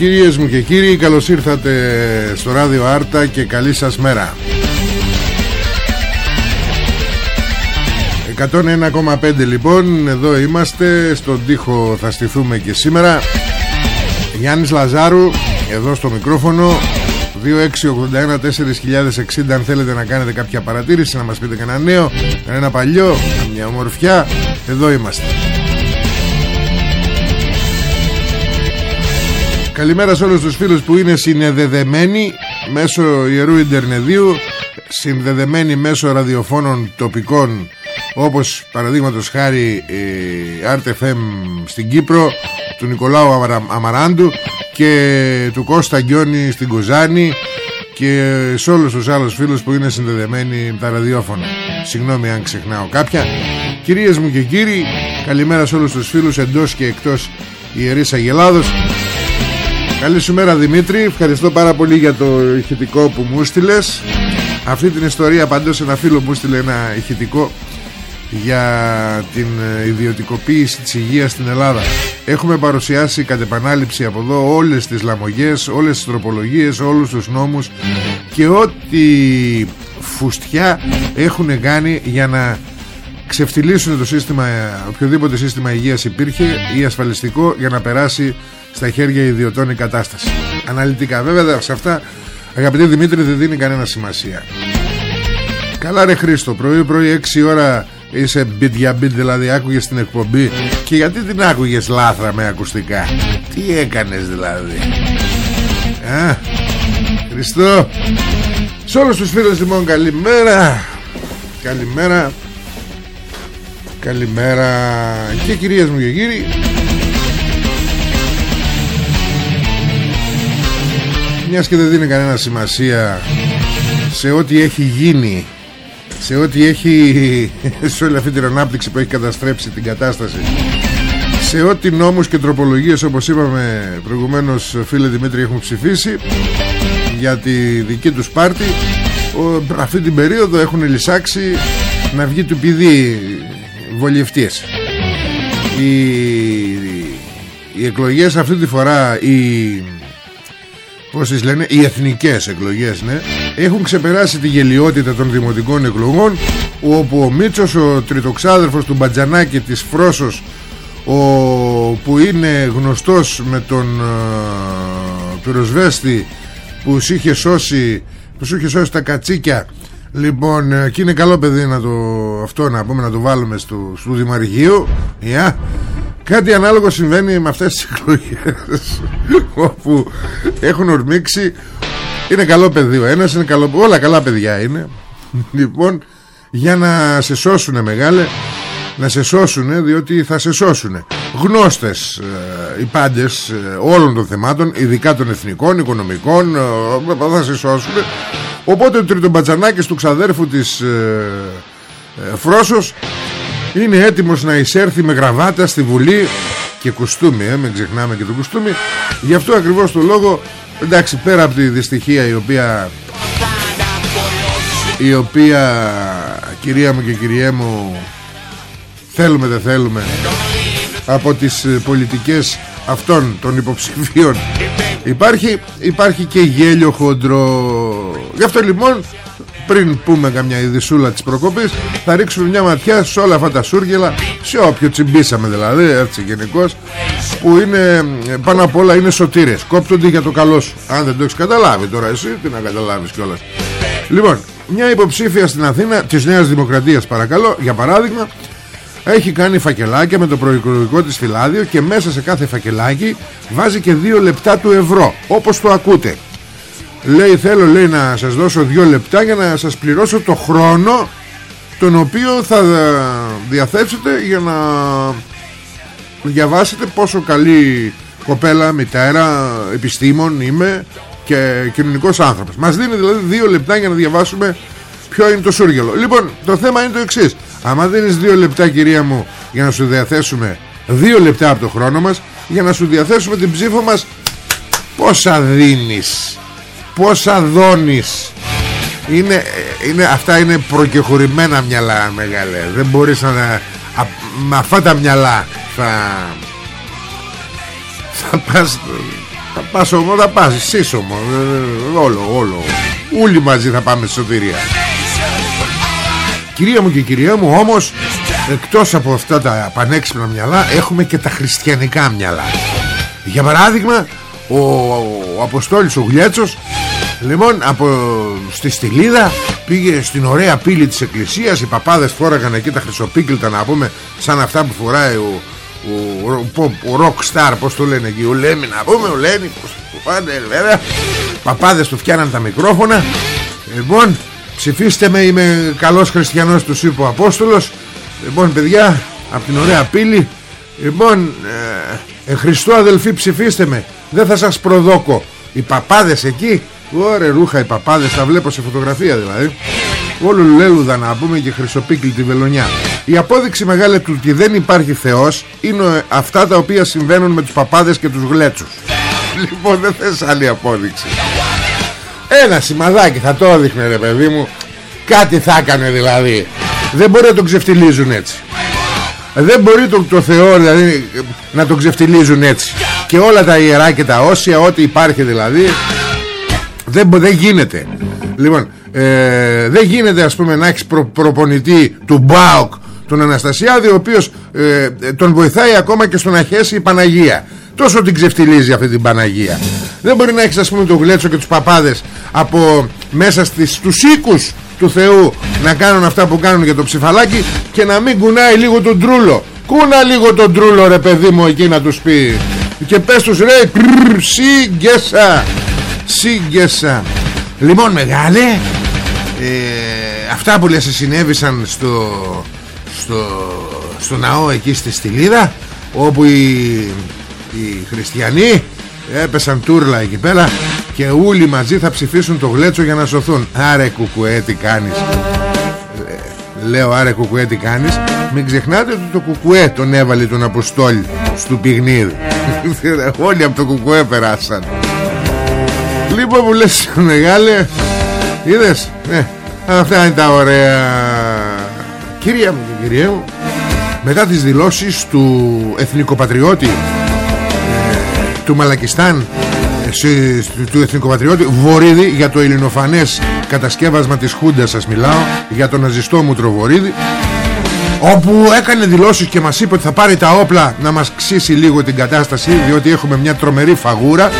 Κυρίες μου και κύριοι καλώς ήρθατε στο ράδιο Άρτα και καλή σας μέρα. 101,5 λοιπόν εδώ είμαστε. Στον τοίχο θα στηθούμε και σήμερα. Γιάννης Λαζάρου εδώ στο μικρόφωνο. 2681-4060 αν θέλετε να κάνετε κάποια παρατήρηση να μας πείτε κανένα νέο ένα παλιό, μια ομορφιά. Εδώ είμαστε Καλημέρα σε όλους τους φίλους που είναι συνδεδεμένοι μέσω Ιερού Ιντερνεδίου συνδεδεμένοι μέσω ραδιοφώνων τοπικών όπως παραδείγματος χάρη ε, RTFM στην Κύπρο του Νικολάου Αμαράντου και του Κώστα Γκιόνι στην Κουζάνη και σε όλους τους άλλους φίλους που είναι συνδεδεμένοι με τα ραδιόφωνα. Συγγνώμη αν ξεχνάω κάποια. Κυρίες μου και κύριοι καλημέρα σε όλους τους φίλους εντός και εκτός Ιερής Αγελάδος Καλή σου μέρα Δημήτρη Ευχαριστώ πάρα πολύ για το ηχητικό που μου στείλες. Αυτή την ιστορία παντός ένα φίλο μου στείλε ένα ηχητικό Για την ε, ιδιωτικοποίηση της υγείας στην Ελλάδα Έχουμε παρουσιάσει κατ' επανάληψη από εδώ Όλες τις λαμογές, όλες τις τροπολογίες Όλους τους νόμους Και ό,τι φουστιά έχουν κάνει για να ξεφτυλίσουν το σύστημα οποιοδήποτε σύστημα υγείας υπήρχε ή ασφαλιστικό για να περάσει στα χέρια ιδιωτών η κατάσταση. Αναλυτικά βέβαια σε αυτά αγαπητοί Δημήτρη δεν δίνει κανένα σημασία. Καλά ρε Χρήστο, πρωί πρωί 6 ώρα είσαι μπιτ για μπιτ δηλαδή άκουγες την εκπομπή και γιατί την άκουγες λάθρα με ακουστικά; Τι έκανες δηλαδή; Α, Χριστό. Σε όλους τους φίλους λοιπόν καλημέρα. Καλημέρα. Καλημέρα και κυρίες μου και κύριοι. Μιας και δεν δίνει κανένα σημασία σε ό,τι έχει γίνει σε ό,τι έχει σε όλη αυτή την ανάπτυξη που έχει καταστρέψει την κατάσταση σε ό,τι νόμους και τροπολογίες όπως είπαμε προηγουμένως φίλε Δημήτρη έχουν ψηφίσει για τη δική τους πάρτη αυτή την περίοδο έχουν λυσάξει να βγει του πηδή βολιευτίες οι, οι εκλογές αυτή τη φορά οι πώς τις λένε, οι εθνικές εκλογές ναι, έχουν ξεπεράσει τη γελιότητα των δημοτικών εκλογών όπου ο Μίτσος ο τριτοξάδερφος του Μπατζανάκη της Φρόσος ο, που είναι γνωστός με τον uh, πυροσβέστη που σου είχε σώσει που σου είχε σώσει τα κατσίκια λοιπόν ε, και είναι καλό παιδί να το, αυτό να πούμε να το βάλουμε στο, στο Δημαρχείο yeah. Κάτι ανάλογο συμβαίνει με αυτές τις εκλογές Όπου έχουν ορμήξει. Είναι καλό παιδί ο ένας είναι καλό... Όλα καλά παιδιά είναι. Λοιπόν για να σε σώσουνε μεγάλε Να σε σώσουνε διότι θα σε σώσουνε. Γνώστες ε, οι πάντες ε, όλων των θεμάτων Ειδικά των εθνικών, οικονομικών ε, Θα σε σώσουνε Οπότε ο τριτομπατσανάκης του ξαδέρφου της ε, ε, Φρόσος είναι έτοιμος να εισέρθει με γραβάτα στη Βουλή και κουστούμι, ε, μην ξεχνάμε και το κουστούμι. Γι' αυτό ακριβώς το λόγο, εντάξει, πέρα από τη δυστυχία η οποία η οποία κυρία μου και κυριέ μου θέλουμε δεν θέλουμε από τις ε, πολιτικές αυτών των υποψηφίων υπάρχει, υπάρχει και γέλιο χοντρό. Γι' αυτό λοιπόν πριν πούμε καμιά ειδισούλα της προκοπής θα ρίξουμε μια ματιά σε όλα αυτά τα σούργελα σε όποιο τσιμπήσαμε δηλαδή έτσι γενικώς που είναι πάνω απ' όλα είναι σωτήρες. Κόπτονται για το καλό σου. Αν δεν το έχεις καταλάβει τώρα εσύ τι να καταλάβεις κιόλας. Λοιπόν μια υποψήφια στην Αθήνα της Νέας Δημοκρατίας παρακαλώ για παράδειγμα έχει κάνει φακελάκια με το προεκλογικό της φυλάδιο και μέσα σε κάθε φακελάκι βάζει και δύο λεπτά του ευρώ όπως το ακούτε λέει θέλω λέει να σας δώσω δύο λεπτά για να σας πληρώσω το χρόνο τον οποίο θα διαθέσετε για να διαβάσετε πόσο καλή κοπέλα, μητέρα, επιστήμον είμαι και κοινωνικός άνθρωπος. Μας δίνει δηλαδή δύο λεπτά για να διαβάσουμε ποιο είναι το σούργελο. Λοιπόν, το θέμα είναι το εξής. Άμα δίνεις δύο λεπτά κυρία μου για να σου διαθέσουμε δύο λεπτά από το χρόνο μας για να σου διαθέσουμε την ψήφο μας πόσα δίνεις πόσα δώνεις. Είναι, είναι, αυτά είναι προκεχωρημένα μυαλά μεγάλε. Δεν μπορείς να α, με αυτά τα μυαλά θα θα πας θα πας όμως θα πας εσείς όμως όλο όλο. Όλοι μαζί θα πάμε στη σωτηρία κυρία μου και κυρία μου όμως εκτός από αυτά τα πανέξυπνα μυαλά έχουμε και τα χριστιανικά μυαλά. Για παράδειγμα ο, ο Αποστόλης ο Γλέτσος Λοιπόν από στη Στυλίδα πήγε στην ωραία πύλη της εκκλησίας Οι παπάδες φόραγαν εκεί τα χρυσοπίκυλτα να πούμε Σαν αυτά που φοράει ο, ο, ο, ο rock star Πώς το λένε εκεί Ο Λέμι να πούμε ο Λέμι Πώς το πάνε βέβαια. Παπάδες του φτιάναν τα μικρόφωνα. Λοιπόν ψηφίστε με Είμαι καλός χριστιανός του είπε ο Απόστολος. Λοιπόν παιδιά από την ωραία πύλη. Λοιπόν ε, ε, Χριστό αδελφοί ψηφίστε με. Δεν θα σας προδώκω. Οι παπάδες εκεί Ωραία ρούχα οι παπάδες Τα βλέπω σε φωτογραφία δηλαδή. Όλο λέλουδα να πούμε και τη βελονιά. Η απόδειξη μεγάλη του ότι δεν υπάρχει Θεός Είναι αυτά τα οποία συμβαίνουν με τους παπάδες και τους γλέτσους. Λοιπόν δεν θες άλλη απόδειξη Ένα σημαδάκι θα το έδειχνε ρε παιδί μου. Κάτι θα έκανε δηλαδή. Δεν μπορεί να τον ξεφτιλίζουν έτσι. Δεν μπορεί το, το Θεό δηλαδή Να τον ξεφτιλίζουν έτσι. Και όλα τα ιερά και τα όσια Ό,τι υπάρχει δηλαδή δεν, δεν γίνεται. Λοιπόν ε, Δεν γίνεται ας πούμε να έχεις προ, προπονητή του Μπάουκ Τον Αναστασιάδη Ο οποίος ε, τον βοηθάει ακόμα και στο να χέσει η Παναγία Τόσο την ξεφτιλίζει αυτή την Παναγία. Δεν μπορεί να έχεις ας πούμε τον Γλέτσο και τους παπάδες Από μέσα στις, στους οίκους του Θεού Να κάνουν αυτά που κάνουν για το ψηφαλάκι Και να μην κουνάει λίγο τον τρούλο. Κούνα λίγο τον τρούλο ρε παιδί μου εκεί να τους πει. Και πες τους ρε Σύγκεσα Σύγκεσα Λοιπόν μεγάλε ε, Αυτά που λες συνέβησαν στο, στο, στο ναό εκεί στη Στυλίδα Όπου οι, οι χριστιανοί έπεσαν τούρλα εκεί πέρα Και όλοι μαζί θα ψηφίσουν το γλέτσο για να σωθούν. Άρε κουκουέ τι κάνεις; Ε, Λέω άρε κουκουέ τι κάνεις; Μην ξεχνάτε ότι το κουκουέ τον έβαλε τον Αποστόλη Στο πιγνίδι Όλοι από το κουκουέ περάσαν. Λοιπόν που λες μεγάλε Είδες; Ναι, Αυτά είναι τα ωραία. Κυρία μου και κυρία μου Μετά τις δηλώσεις του εθνικοπατριώτη ε, Του Μαλακιστάν ε, του εθνικοπατριώτη Βορύδη για το ελληνοφανές κατασκεύασμα της Χούντας σας μιλάω για τον ναζιστό μου Τροβορύδη όπου έκανε δηλώσεις και μας είπε ότι θα πάρει τα όπλα να μας ξύσει λίγο την κατάσταση διότι έχουμε μια τρομερή φαγούρα.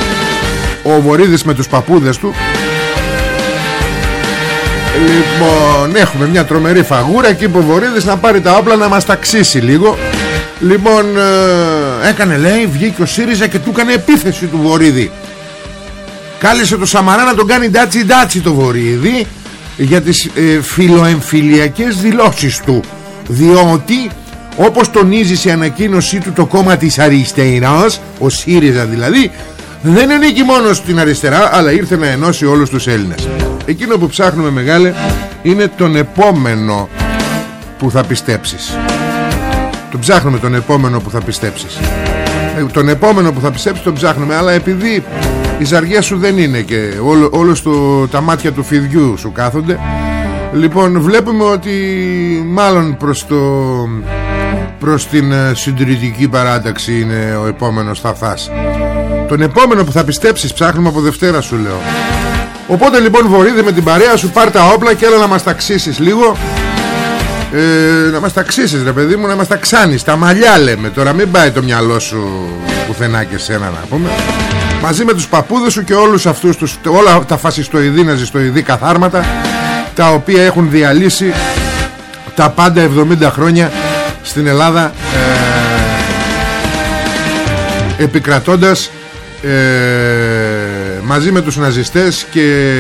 Ο Βορύδης με τους παππούδες του. Λοιπόν έχουμε μια τρομερή φαγούρα και είπε ο Βορύδης να πάρει τα όπλα να μας τα ξύσει λίγο Λοιπόν ε, έκανε λέει βγήκε ο ΣΥΡΙΖΑ και του έκανε επίθεση του Βορύδη. Κάλεσε το Σαμαρά να τον κάνει ντάτσι ντάτσι το Βορύδη για τις ε, φιλοεμφυλιακές δηλώσεις του. Διότι όπως τονίζει σε ανακοίνωσή του το κόμμα της αριστεράς ο ΣΥΡΙΖΑ δηλαδή δεν ανήκει μόνο στην αριστερά αλλά ήρθε να ενώσει όλους τους Έλληνες. Εκείνο που ψάχνουμε μεγάλε είναι τον επόμενο που θα πιστέψεις τον ψάχνουμε τον επόμενο που θα πιστέψεις. Ε, τον επόμενο που θα πιστέψεις τον ψάχνουμε αλλά επειδή η ζαριά σου δεν είναι και όλο, όλος στο, τα μάτια του φιδιού σου κάθονται Λοιπόν βλέπουμε ότι μάλλον προς το προς την ε, συντηρητική παράταξη είναι ο επόμενος σταθάς τον επόμενο που θα πιστέψεις ψάχνουμε από Δευτέρα σου λέω. Οπότε λοιπόν Βορύδη με την παρέα σου πάρ τα όπλα και έλα να μας ταξίσεις λίγο ε, να μας ταξίσεις ρε παιδί μου να μας ταξάνεις. Τα μαλλιά λέμε τώρα μην πάει το μυαλό σου πουθενά και σένα να πούμε. Μαζί με τους παππούδες σου και όλους αυτούς τους, όλα τα φασιστοειδή ναζιστοειδή καθάρματα τα οποία έχουν διαλύσει τα πάντα 70 χρόνια στην Ελλάδα ε, επικρατώντας ε, μαζί με τους ναζιστές και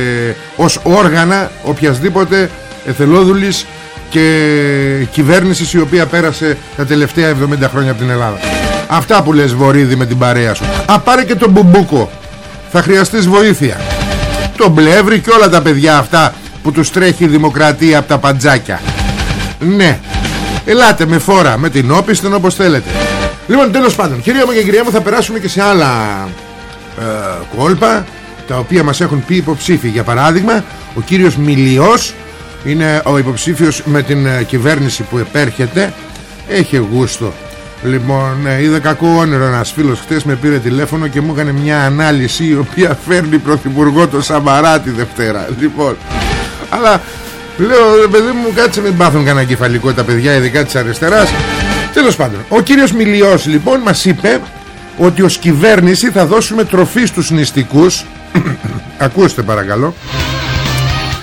ως όργανα οποιασδήποτε εθελόδουλης και κυβέρνησης η οποία πέρασε τα τελευταία 70 χρόνια από την Ελλάδα. Αυτά που λες Βορύδη με την παρέα σου. Α πάρε και τον Μπουμπούκο. Θα χρειαστείς βοήθεια. Το Μπλεύρη και όλα τα παιδιά αυτά που τους τρέχει η δημοκρατία από τα παντζάκια. Ναι. Ελάτε με φόρα, με την όπισθεν όπως θέλετε. Λοιπόν τέλος πάντων Κυρία μου και κυρία μου θα περάσουμε και σε άλλα ε, κόλπα Τα οποία μας έχουν πει υποψήφοι. Για παράδειγμα ο κύριος Μιλιός Είναι ο υποψήφιος με την ε, κυβέρνηση που επέρχεται. Έχει γούστο. Λοιπόν, ε, είδα κακό όνειρο ένας φίλος χθε με πήρε τηλέφωνο και μου έκανε μια ανάλυση η οποία φέρνει πρωθυπουργό το Σαμαρά τη Δευτέρα. Λοιπόν, αλλά Λέω παιδί μου κάτσε μην πάθουν κανένα κεφαλικό τα παιδιά ειδικά της αριστεράς Τέλος πάντων Ο κύριος Μιλιός λοιπόν μας είπε Ότι ως κυβέρνηση θα δώσουμε τροφή στους νηστικούς. Ακούστε παρακαλώ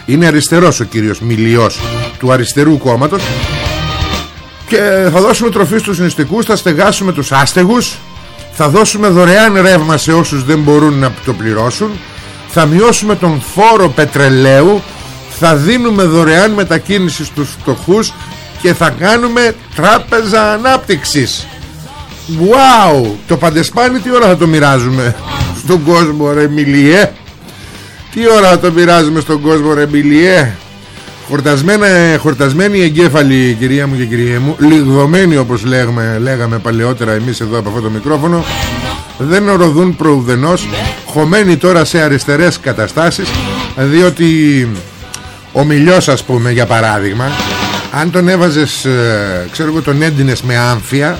Είναι αριστερός ο κύριος Μιλιός Του αριστερού κόμματος. Και θα δώσουμε τροφή στους νηστικούς Θα στεγάσουμε τους άστεγους Θα δώσουμε δωρεάν ρεύμα σε όσους δεν μπορούν να το πληρώσουν Θα μειώσουμε τον φόρο πετρελαίου θα δίνουμε δωρεάν μετακίνηση στους φτωχούς και θα κάνουμε τράπεζα ανάπτυξης. Wow Το παντεσπάνι τι ώρα θα το μοιράζουμε Στον κόσμο ρε Μιλιέ; Τι ώρα θα το μοιράζουμε στον κόσμο ρε Μιλιέ Χορτασμένα, χορτασμένοι εγκέφαλοι κυρία μου και κυρία μου. Λιγδωμένοι όπως λέγαμε, λέγαμε παλαιότερα εμείς εδώ από αυτό το μικρόφωνο. Δεν οροδούν προουδενός. Χωμένοι τώρα σε αριστερές καταστάσεις Διότι ο Μιλιός ας πούμε για παράδειγμα αν τον έβαζες ε, ξέρω εγώ τον έντυνες με άμφια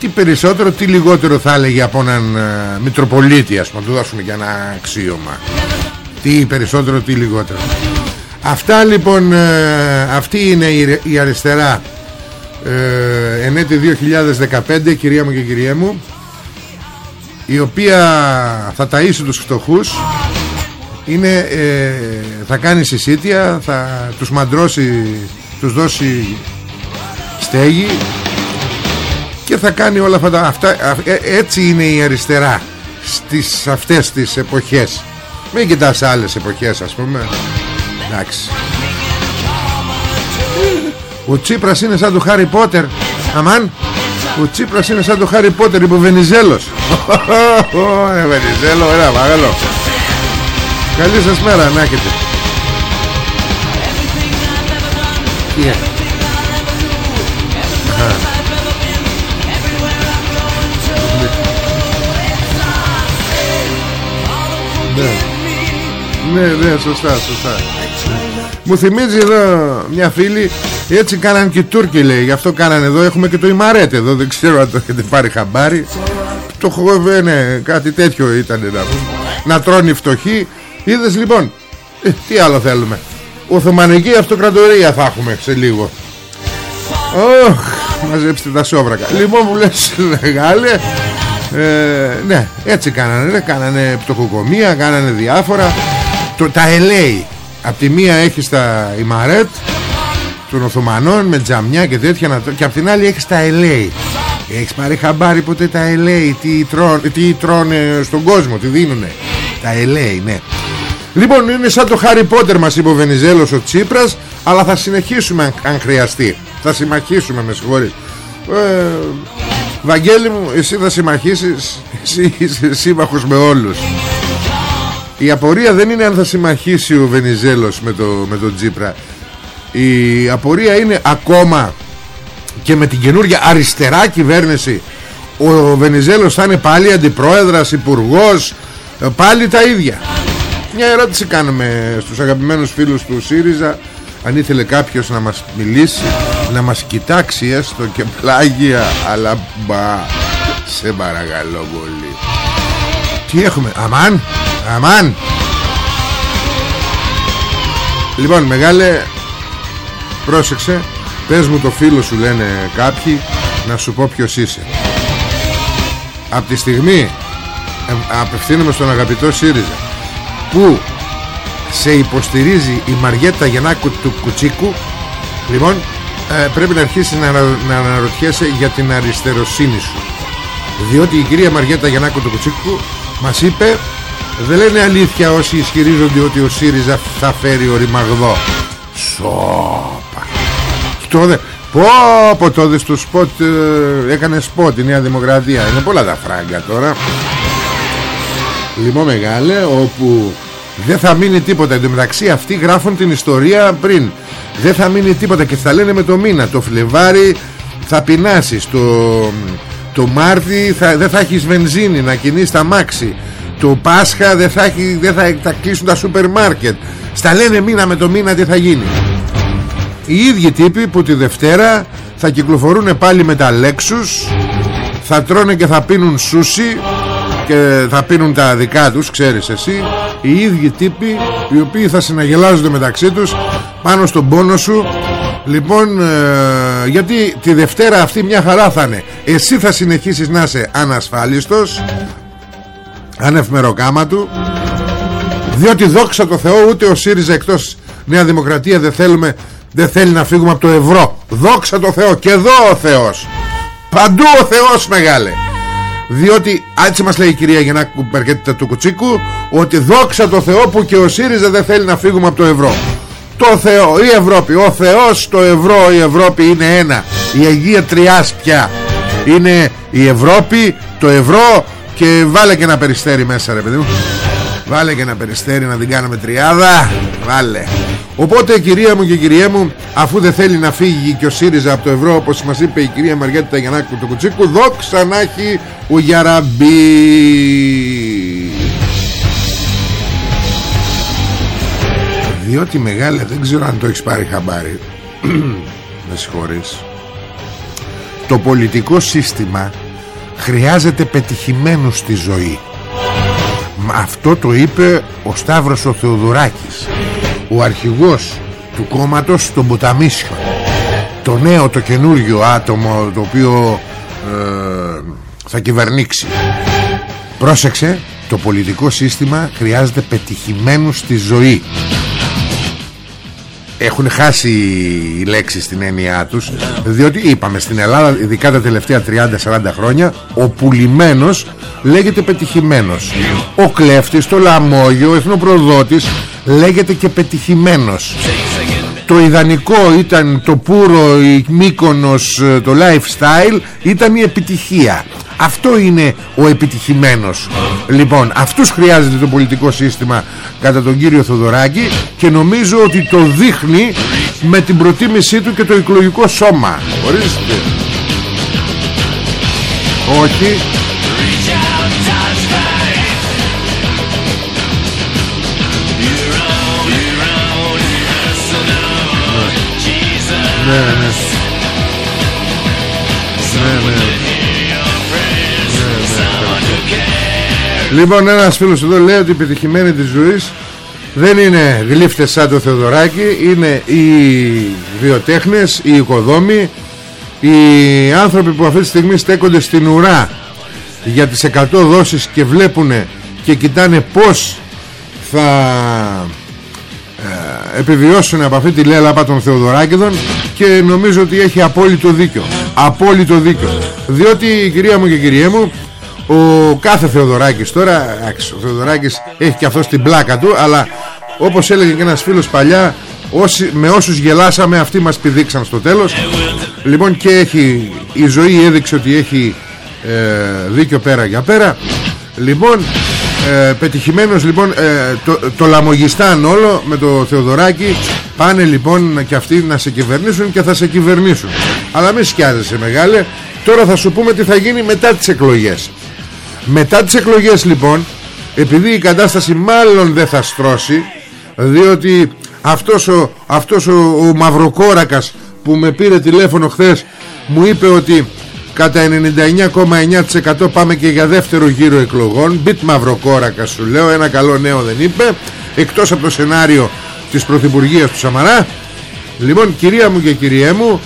τι περισσότερο τι λιγότερο θα έλεγε από έναν ε, Μητροπολίτη ας πούμε του δώσουμε για ένα αξίωμα τι περισσότερο τι λιγότερο. Αυτά λοιπόν ε, αυτή είναι η, η αριστερά. Ε, ενέτη 2015 κυρία μου και κυρία μου η οποία θα ταΐσει τους φτωχούς είναι, ε, θα κάνει συσίτια θα τους μαντρώσει τους δώσει στέγη και θα κάνει όλα αυτά, αυτά ε, έτσι είναι η αριστερά στις αυτές τις εποχές μην κοιτάς άλλες εποχές ας πούμε. Εντάξει. Ο Τσίπρας είναι σαν το Χάρι Πότερ. Αμάν. Ο Τσίπρας είναι σαν το Χάρι Πότερ υπό Βενιζέλος. Ω, Βενιζέλο, ένα μεγάλο Καλή σας μέρα να έχετε. Yeah. Ναι, ναι, ναι, σωστά, σωστά. Μου θυμίζει εδώ μια φίλη Έτσι κάναν και οι Τούρκοι λέει. Γι' αυτό κάνανε εδώ, έχουμε και το Ιμαρέτ εδώ Δεν ξέρω αν το έχετε πάρει χαμπάρι. Το έχω, ναι, κάτι τέτοιο ήταν να, να τρώνε οι φτωχοί. Είδες λοιπόν ε, Τι άλλο θέλουμε. Οθωμανική αυτοκρατορία θα έχουμε σε λίγο. Ωχ Μαζέψτε τα σόβρακα. Λοιπόν που λες μεγάλε ε, Ναι έτσι κάνανε Κάνανε πτωχοκομεία Κάνανε διάφορα το, Τα ελέη Απ' τη μία έχεις τα Ιμαρέτ Των Οθωμανών με τζαμιά και τέτοια Και απ' την άλλη έχεις τα ελέη Έχεις πάρει χαμπάρι ποτέ τα ελέη τι, τρώνε, τι τρώνε στον κόσμο Τι δίνουνε; Τα ελέη ναι. Λοιπόν είναι σαν το Χάρι Πότερ μας είπε ο Βενιζέλος ο Τσίπρας Αλλά θα συνεχίσουμε αν, χρειαστεί. Θα συμμαχίσουμε με συγχωρείς. Ε, Βαγγέλη μου εσύ θα συμμαχίσεις Εσύ είσαι σύμμαχος με όλους Η απορία δεν είναι αν θα συμμαχίσει ο Βενιζέλος με, το, με τον Τσίπρα Η απορία είναι ακόμα Και με την καινούργια αριστερά κυβέρνηση. Ο Βενιζέλος θα είναι πάλι αντιπρόεδρας, υπουργός Πάλι τα ίδια. Μια ερώτηση κάνουμε στους αγαπημένους φίλους του ΣΥΡΙΖΑ. Αν ήθελε κάποιος να μας μιλήσει να μας κοιτάξει έστω και πλάγια αλλά μπα σε παρακαλώ πολύ. Τι έχουμε αμάν; Αμάν λοιπόν μεγάλε πρόσεξε πες μου το φίλο σου λένε κάποιοι να σου πω ποιος είσαι. Από τη στιγμή ε, απευθύνομαι στον αγαπητό ΣΥΡΙΖΑ που σε υποστηρίζει η Μαριέτα Γιαννάκου του Κουτσίκου λοιπόν ε, πρέπει να αρχίσεις να, να αναρωτιέσαι για την αριστεροσύνη σου. Διότι η κυρία Μαριέτα Γιαννάκου του Κουτσίκου μας είπε δεν λένε αλήθεια όσοι ισχυρίζονται ότι ο ΣΥΡΙΖΑ θα φέρει ορυμαγδό. Σώπα τότε πω πω τότε στο σποτ ε, έκανε σποτ η Νέα Δημοκρατία. Είναι πολλά τα φράγκα τώρα. Λοιπόν μεγάλε όπου δεν θα μείνει τίποτα. Εν τω μεταξύ αυτοί γράφουν την ιστορία πριν. Δεν θα μείνει τίποτα Και θα λένε με το μήνα. Το Φλεβάρι θα πεινάσεις Το, το Μάρτι θα, δεν θα έχεις βενζίνη Να κινείς τα μάξι Το Πάσχα δεν θα, έχει, δεν θα, θα κλείσουν τα σούπερ μάρκετ. Στα λένε μήνα με το μήνα τι θα γίνει. Οι ίδιοι τύποι που τη Δευτέρα Θα κυκλοφορούν πάλι με τα Lexus Θα τρώνε και θα πίνουν σούσι και θα πίνουν τα δικά τους ξέρεις εσύ. Οι ίδιοι τύποι οι οποίοι θα συναγελάζονται μεταξύ τους πάνω στον πόνο σου. Λοιπόν ε, γιατί τη Δευτέρα αυτή μια χαρά θα είναι. Εσύ θα συνεχίσεις να είσαι ανασφάλιστος ανευμεροκάμα του. Διότι δόξα τω Θεώ ούτε ο ΣΥΡΙΖΑ εκτός Νέα Δημοκρατία δεν θέλουμε δεν θέλει να φύγουμε από το ευρώ. Δόξα τω Θεώ και εδώ ο Θεός. Παντού ο Θεός μεγάλε. Διότι έτσι μας λέει η κυρία Γεννάκου Περκέτητα του Κουτσίκου ότι δόξα το Θεό που και ο ΣΥΡΙΖΑ δεν θέλει να φύγουμε από το ευρώ. Το Θεό, η Ευρώπη, ο Θεός το ευρώ, η Ευρώπη είναι ένα. Η Αγία Τριάσπια είναι η Ευρώπη, το ευρώ και βάλε και ένα περιστέρι μέσα ρε παιδί μου. Βάλε και ένα περιστέρι να την κάνουμε τριάδα. Βάλε. Οπότε κυρία μου και κυρία μου Αφού δεν θέλει να φύγει και ο ΣΥΡΙΖΑ από το ευρώ Όπως μας είπε η κυρία Μαριέτα Ταγιανάκου του Κουτσίκου Δόξα να έχει ο Γιαραμπή. Διότι μεγάλε δεν ξέρω αν το έχεις πάρει χαμπάρι. Με συγχωρείς. Το πολιτικό σύστημα χρειάζεται πετυχημένο στη ζωή. Αυτό το είπε ο Σταύρος ο Θεοδωράκης ο αρχηγός του κόμματος των Ποταμίσιων. Το νέο το καινούργιο άτομο το οποίο ε, θα κυβερνήξει. Πρόσεξε το πολιτικό σύστημα χρειάζεται πετυχημένο στη ζωή έχουν χάσει οι λέξεις στην έννοιά τους διότι είπαμε στην Ελλάδα ειδικά τα τελευταία 30-40 χρόνια ο πουλημένος λέγεται πετυχημένος. Ο κλέφτης, το λαμόγιο, ο εθνοπροδότης λέγεται και πετυχημένος το ιδανικό ήταν το πουρο, η μήκονος, το lifestyle ήταν η επιτυχία. Αυτό είναι ο επιτυχημένος. Λοιπόν αυτούς χρειάζεται το πολιτικό σύστημα Κατά τον κύριο Θοδωράκη Και νομίζω ότι το δείχνει Με την προτίμησή του και το εκλογικό σώμα. Ορίστε. Όχι Ναι, ναι. Ναι, ναι. Λοιπόν ένας φίλος εδώ λέει ότι η πετυχημένη της ζωής δεν είναι γλύφτες σαν το Θεοδωράκι είναι οι βιοτέχνες, οι οικοδόμοι οι άνθρωποι που αυτή τη στιγμή στέκονται στην ουρά για τις 100 δόσεις και βλέπουν και κοιτάνε πως θα ε, επιβιώσουν από αυτή τη λέλαπα των Θεοδωράκηδων και νομίζω ότι έχει απόλυτο δίκιο. Απόλυτο δίκιο. Διότι κυρία μου και κυρία μου ο κάθε Θεοδωράκης τώρα ο Θεοδωράκης έχει και αυτός την πλάκα του αλλά όπως έλεγε και ένας φίλος παλιά όσοι, με όσους γελάσαμε αυτοί μας πηδήξαν στο τέλος λοιπόν και έχει η ζωή έδειξε ότι έχει ε, δίκιο πέρα για πέρα. Λοιπόν ε, πετυχημένος λοιπόν ε, το, το λαμογιστάν όλο με το Θεοδωράκη. Πάνε λοιπόν και αυτοί να σε κυβερνήσουν και θα σε κυβερνήσουν. Αλλά μην σκιάζεσαι μεγάλε. Τώρα θα σου πούμε τι θα γίνει μετά τις εκλογές. Μετά τις εκλογές λοιπόν Επειδή η κατάσταση μάλλον δεν θα στρώσει Διότι αυτός ο, αυτός ο, ο Μαυροκόρακας που με πήρε τηλέφωνο χθες μου είπε ότι κατά 99,9% πάμε και για δεύτερο γύρο εκλογών. Μπιτ Μαυροκόρακα σου λέω. Ένα καλό νέο δεν είπε. Εκτός από το σενάριο της Πρωθυπουργίας του Σαμαρά. Λοιπόν κυρία μου και κυριέ μου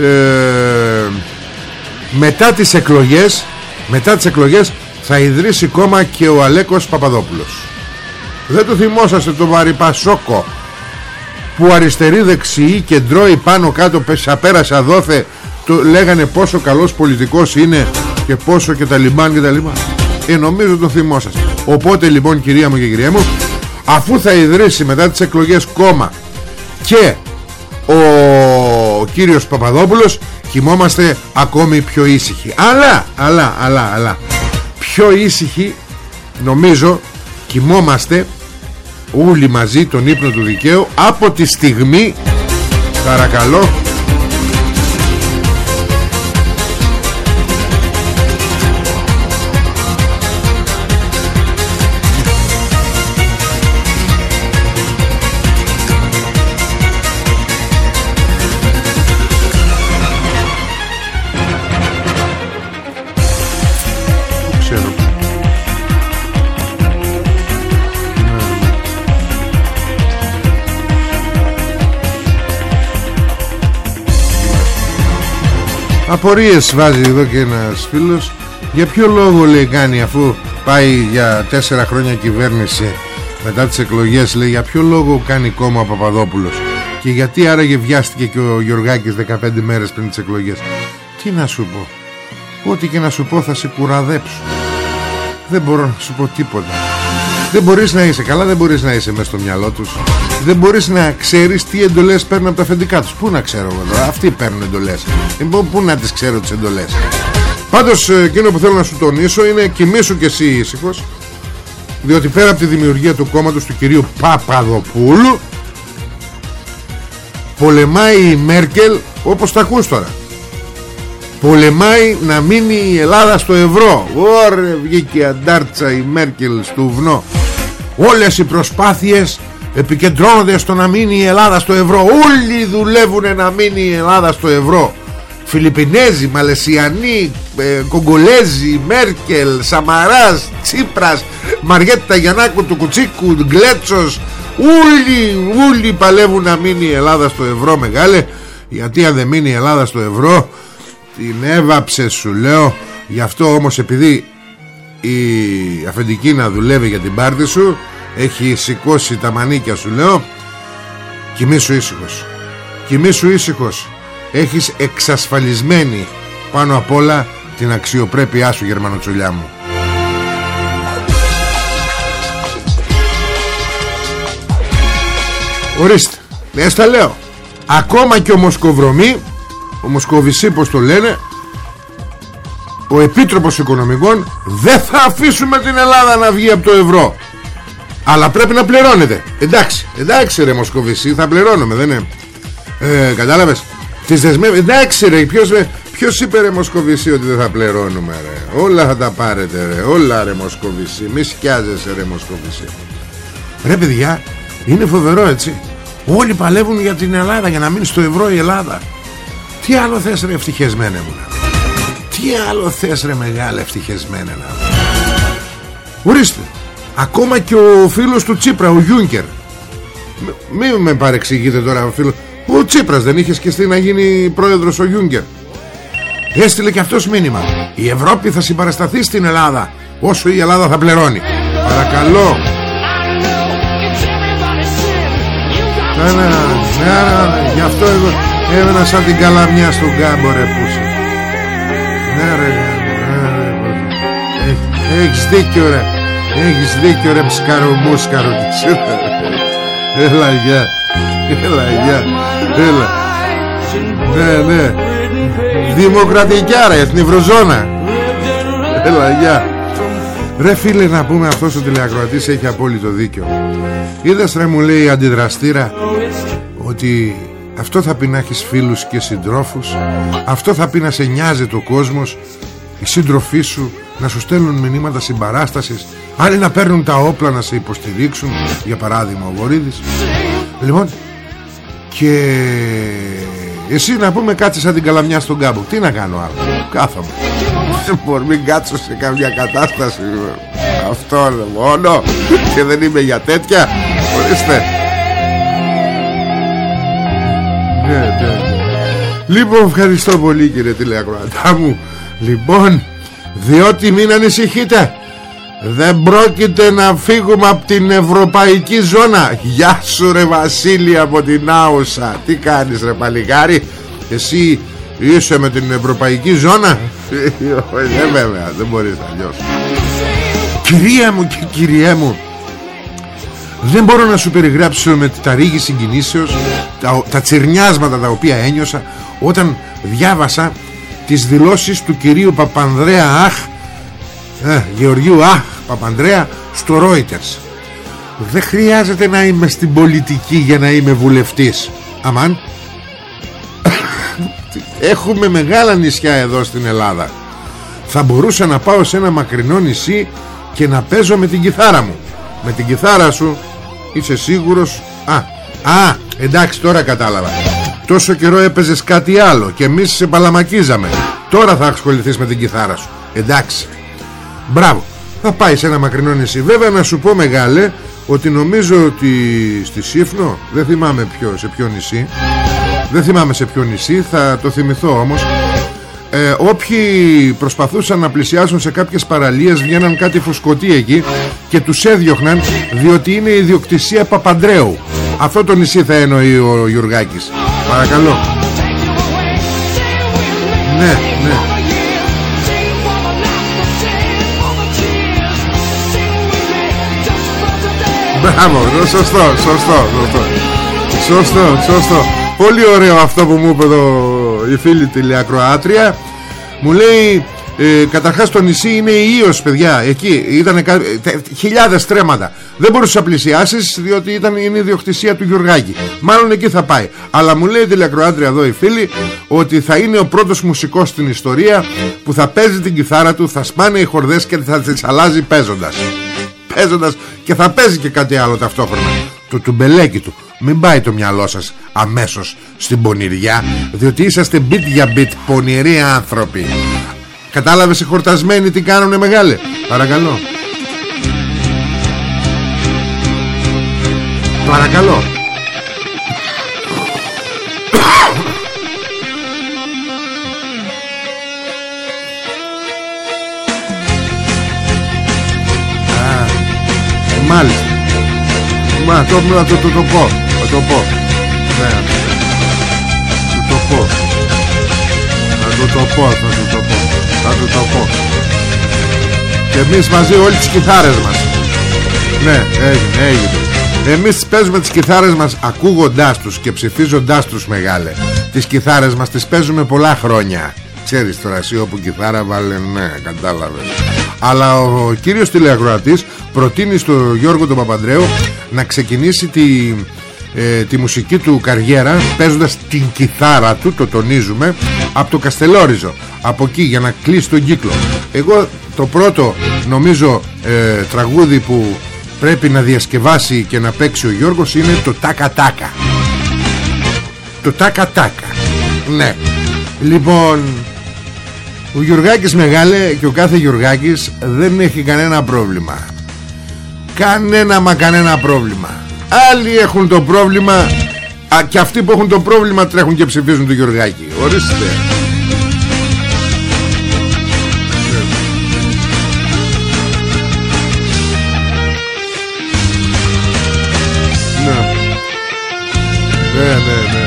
ε, μετά τις εκλογές μετά τις εκλογές θα ιδρύσει κόμμα και ο Αλέκος Παπαδόπουλος. Δεν το θυμόσαστε το Βαρυπασόκο που αριστερή δεξιή και ντρώει πάνω κάτω πέρασα δόθε το λέγανε πόσο καλός πολιτικός είναι και πόσο και τα λιμάν και τα λιμάν ε νομίζω το θυμόσαστε. Οπότε λοιπόν κυρία μου και κυρία μου αφού θα ιδρύσει μετά τις εκλογές κόμμα και ο, ο κύριος Παπαδόπουλος κοιμόμαστε ακόμη πιο ήσυχοι. Αλλά, αλλά, αλλά, αλλά πιο ήσυχοι νομίζω κοιμόμαστε όλοι μαζί τον ύπνο του δικαίου από τη στιγμή παρακαλώ Απορίες βάζει εδώ και ένας φίλος. Για ποιο λόγο λέει κάνει αφού πάει για τέσσερα χρόνια κυβέρνηση Μετά τις εκλογές λέει Για ποιο λόγο κάνει κόμμα ο Παπαδόπουλος; Και γιατί άραγε βιάστηκε και ο Γιωργάκης 15 μέρες πριν τις εκλογές; Τι να σου πω; Ό,τι και να σου πω θα σε κουραδέψω. Δεν μπορώ να σου πω τίποτα δεν μπορείς να είσαι καλά, δεν μπορείς να είσαι μέσα στο μυαλό τους. Δεν μπορείς να ξέρεις τι εντολές παίρνουν από τα αφεντικά τους. Πού να ξέρω εγώ τώρα, αυτοί παίρνουν εντολές. Ε, Πού να τις ξέρω τις εντολές. Πάντως ε, εκείνο που θέλω να σου τονίσω είναι κοιμήσου και εσύ ήσυχος Διότι πέρα από τη δημιουργία του κόμματος του κυρίου Παπαδοπούλου Πολεμάει η Μέρκελ όπως τα ακούς τώρα. Πολεμάει να μείνει η Ελλάδα στο ευρώ. Ωρε βγήκε αντάρτσα η Μέρκελ στο βουνό Όλες οι προσπάθειες επικεντρώνονται στο να μείνει η Ελλάδα στο ευρώ. Όλοι δουλεύουν να μείνει η Ελλάδα στο ευρώ. Φιλιππινέζοι, Μαλαισιανοί, ε, Κογκολέζοι, Μέρκελ, Σαμαράς, Τσίπρας, Μαριέτα Γιαννάκου του Κουτσίκου, Γκλέτσος. Όλοι, όλοι παλεύουν να μείνει η Ελλάδα στο ευρώ μεγάλε. Γιατί αν δεν μείνει η Ελλάδα στο ευρώ την έβαψε σου λέω. Γι' αυτό όμως επειδή η αφεντική να δουλεύει για την πάρτη σου. Έχει σηκώσει τα μανίκια σου λέω. Κοιμήσου ήσυχος. Κοιμήσου ήσυχος. Έχεις εξασφαλισμένη πάνω απ' όλα την αξιοπρέπειά σου γερμανοτσουλιά μου. Ορίστε ναι στα λέω. Ακόμα και ο Μοσκοβρωμή ο Μοσκοβισή πως το λένε ο Επίτροπος Οικονομικών δεν θα αφήσουμε την Ελλάδα να βγει από το ευρώ. Αλλά πρέπει να πληρώνετε εντάξει, εντάξει ρε Μοσκοβισή θα πληρώνουμε δεν είναι. Ε, κατάλαβες; Τις δεσμεύει, εντάξει ρε ποιος, ποιος είπε ρε Μοσκοβισή ότι δεν θα πληρώνουμε ρε; Όλα θα τα πάρετε ρε. Όλα ρε Μοσκοβισή μη σκιάζεσαι ρε Μοσκοβισή. Ρε παιδιά είναι φοβερό έτσι. Όλοι παλεύουν για την Ελλάδα για να μείνει στο ευρώ η Ελλάδα. Τι άλλο θες ρε ευτυχισμένε μου Τι άλλο θες ρε μεγάλε ευτυχισμένε να Ορίστε Ακόμα και ο φίλος του Τσίπρα Ο Γιούνκερ. Μην με παρεξηγείτε τώρα ο φίλος. Ο Τσίπρας δεν είχες σκεφτεί να γίνει πρόεδρος ο Γιούνκερ; Έστειλε και αυτός μήνυμα. Η Ευρώπη θα συμπαρασταθεί στην Ελλάδα Όσο η Ελλάδα θα πληρώνει. Παρακαλώ. Ναι, ναι, ναι, ναι, γι' αυτό εγώ Έβαινα σαν την καλαμιά στον κάμπο ρε πούσι Ναι ρε Έχεις δίκιο ρε. Έχεις δίκιο ρε μουσκαρο Έλα γεια. Έλα γεια. Έλα. Ναι ναι. Δημοκρατικά ρε Εθνιβροζώνα. Έλα γεια. Ρε φίλε να πούμε αυτός ο τηλεακροατής έχει απόλυτο δίκιο. Είδες ρε μου λέει αντιδραστήρα Ότι αυτό θα πει να έχεις φίλους και συντρόφους. Αυτό θα πει να σε νοιάζει το κόσμος. Οι σύντροφοί σου να σου στέλνουν μηνύματα συμπαράστασης. Άλλοι να παίρνουν τα όπλα να σε υποστηρίξουν. Για παράδειγμα ο Βορύδης. Λοιπόν και εσύ να πούμε κάτσε σαν την καλαμιά στον κάμπο. Τι να κάνω άλλο. Κάθομαι. Δεν μπορεί μην κάτσω σε καμιά κατάσταση. Αυτό μόνο. Και δεν είμαι για τέτοια. Ορίστε ναι, ναι, ναι. Λοιπόν ευχαριστώ πολύ κύριε τηλεακροατά μου. Λοιπόν διότι μην ανησυχείτε δεν πρόκειται να φύγουμε από την ευρωπαϊκή ζώνα. Γεια σου ρε Βασίλη από την Άουσα. Τι κάνεις ρε παλιγάρι Εσύ είσαι με την ευρωπαϊκή ζώνα; Δεν βέβαια δεν μπορείς αλλιώς Κυρία μου και κυριέ μου Δεν μπορώ να σου περιγράψω με τα ρίγη συγκινήσεως τα, τα τσιρνιάσματα τα οποία ένιωσα Όταν διάβασα τις δηλώσεις του κυρίου Παπανδρέα Αχ ε, Γεωργίου Αχ Παπανδρέα στο Reuters. Δεν χρειάζεται να είμαι στην πολιτική για να είμαι βουλευτής. Αμάν έχουμε μεγάλα νησιά εδώ στην Ελλάδα. Θα μπορούσα να πάω σε ένα μακρινό νησί και να παίζω με την κιθάρα μου. Με την κιθάρα σου είσαι σίγουρος; Α, α εντάξει τώρα κατάλαβα. Τόσο καιρό έπαιζες κάτι άλλο και εμείς σε παλαμακίζαμε. Τώρα θα ασχοληθείς με την κιθάρα σου. Εντάξει. Μπράβο. Θα πάει σε ένα μακρινό νησί. Βέβαια να σου πω μεγάλε ότι νομίζω ότι στη Σύφνο δεν θυμάμαι ποιο, σε ποιο νησί δεν θυμάμαι σε ποιο νησί θα το θυμηθώ όμως ε, όποιοι προσπαθούσαν να πλησιάσουν σε κάποιες παραλίες βγαίναν κάτι φουσκωτή εκεί και τους έδιωχναν διότι είναι η ιδιοκτησία Παπαντρέου αυτό το νησί θα εννοεί ο Γιουργάκης παρακαλώ ναι ναι Μπράβο, σωστό, σωστό, σωστό. Σωστό, σωστό. Πολύ ωραίο αυτό που μου είπε εδώ η φίλη τηλεακροάτρια. Μου λέει ε, καταρχάς το νησί είναι Ιος παιδιά. Εκεί ήταν κα... χιλιάδες τρέματα. Δεν μπορούσες να πλησιάσεις Διότι ήταν, είναι η διοκτησία του Γιουργάκη. Μάλλον εκεί θα πάει. Αλλά μου λέει η τηλεακροάτρια εδώ η φίλη Ότι θα είναι ο πρώτος μουσικός στην ιστορία Που θα παίζει την κιθάρα του Θα σπάνε οι χορδές και θα τις αλλάζει παίζοντας. Παίζοντας και θα παίζει και κάτι άλλο ταυτόχρονα. Το τουμπελέκι του μην πάει το μυαλό σας αμέσως στην πονηριά διότι είσαστε μπιτ για μπιτ πονηροί άνθρωποι. Κατάλαβες οι χορτασμένοι τι κάνουνε μεγάλε; Παρακαλώ. Παρακαλώ. Μάλιστα Μα το, το, το, το, το πω Θα το πω. Ναι Θα το πω. Θα το το πω Θα το το πω. Θα το το πω. Και εμείς μαζί όλοι τις κιθάρες μας. Ναι έγινε έγινε. Εμείς παίζουμε τις κιθάρες μας ακούγοντάς τους και ψηφίζοντάς τους μεγάλε. Τις κιθάρες μας τις παίζουμε πολλά χρόνια. Ξέρεις τώρα εσύ όπου κιθάρα βάλε ναι κατάλαβες. Αλλά ο κύριος τηλεακροατής προτείνει στο Γιώργο τον Παπαντρέου να ξεκινήσει τη, ε, τη μουσική του καριέρα παίζοντας την κιθάρα του, το τονίζουμε, από το Καστελόριζο. Από εκεί για να κλείσει τον κύκλο. Εγώ το πρώτο νομίζω ε, τραγούδι που πρέπει να διασκευάσει και να παίξει ο Γιώργος είναι το Τάκα Τάκα. Το Τάκα Τάκα. Ναι. Λοιπόν, ο Γιουργάκης Μεγάλε και ο κάθε Γιουργάκης δεν έχει κανένα πρόβλημα Κανένα μα κανένα πρόβλημα Άλλοι έχουν το πρόβλημα α, Και αυτοί που έχουν το πρόβλημα τρέχουν και ψηφίζουν τον Γιουργάκη Ορίστε ναι. ναι, ναι, ναι.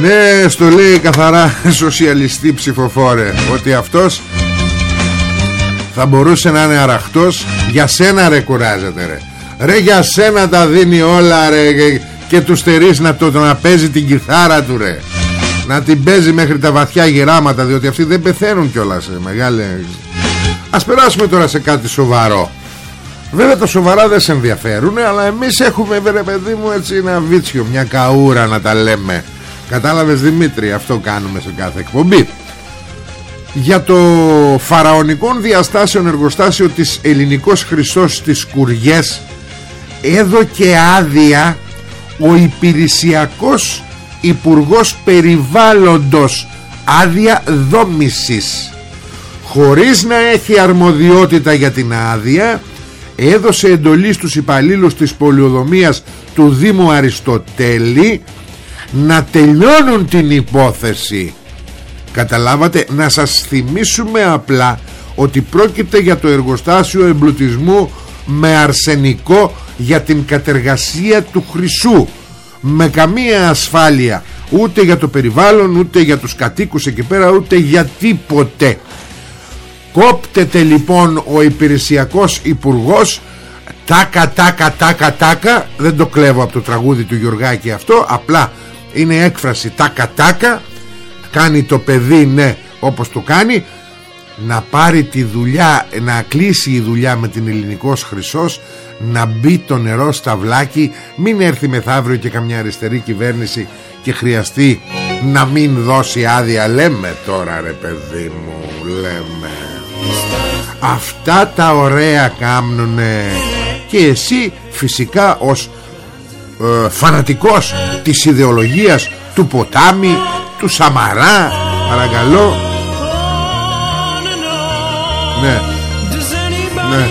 Ναι, στο λέει καθαρά σοσιαλιστή ψηφοφόρε Ότι αυτός θα μπορούσε να είναι αραχτός. Για σένα ρε κουράζεται ρε. Ρε για σένα τα δίνει όλα ρε και, τους στερείς να, το, να παίζει την κιθάρα του ρε. Να την παίζει μέχρι τα βαθιά γεράματα διότι αυτοί δεν πεθαίνουν κιόλας μεγάλε. Ας περάσουμε τώρα σε κάτι σοβαρό. Βέβαια τα σοβαρά δεν σε ενδιαφέρουν Αλλά εμείς έχουμε ρε παιδί μου έτσι ένα βίτσιο Μια καούρα να τα λέμε. Κατάλαβες Δημήτρη Αυτό κάνουμε σε κάθε εκπομπή για το φαραωνικών διαστάσεων εργοστάσιο της Ελληνικός Χρυσός της Κουριές και άδεια ο υπηρεσιακός Υπουργός Περιβάλλοντος άδεια δόμησης. Χωρίς να έχει αρμοδιότητα για την άδεια έδωσε εντολή στους υπαλλήλους της πολιοδομίας του Δήμου Αριστοτέλη να τελειώνουν την υπόθεση καταλάβατε να σας θυμίσουμε απλά ότι πρόκειται για το εργοστάσιο εμπλουτισμού με αρσενικό για την κατεργασία του χρυσού. Με καμία ασφάλεια ούτε για το περιβάλλον ούτε για τους κατοίκους εκεί πέρα ούτε για τίποτε. Κόπτεται λοιπόν ο υπηρεσιακός υπουργός τάκα τάκα τάκα τάκα. Δεν το κλέβω από το τραγούδι του Γιωργάκη αυτό απλά είναι έκφραση τάκα τάκα κάνει το παιδί ναι όπως το κάνει να πάρει τη δουλειά να κλείσει η δουλειά με την ελληνικός χρυσός να μπει το νερό στα βλάκι μην έρθει μεθαύριο και καμιά αριστερή κυβέρνηση και χρειαστεί να μην δώσει άδεια. Λέμε τώρα ρε παιδί μου λέμε. Αυτά τα ωραία κάνουνε. Και εσύ φυσικά ως ε, φανατικός της ιδεολογίας του ποτάμι του Σαμαρά παρακαλώ. Ναι. Ναι.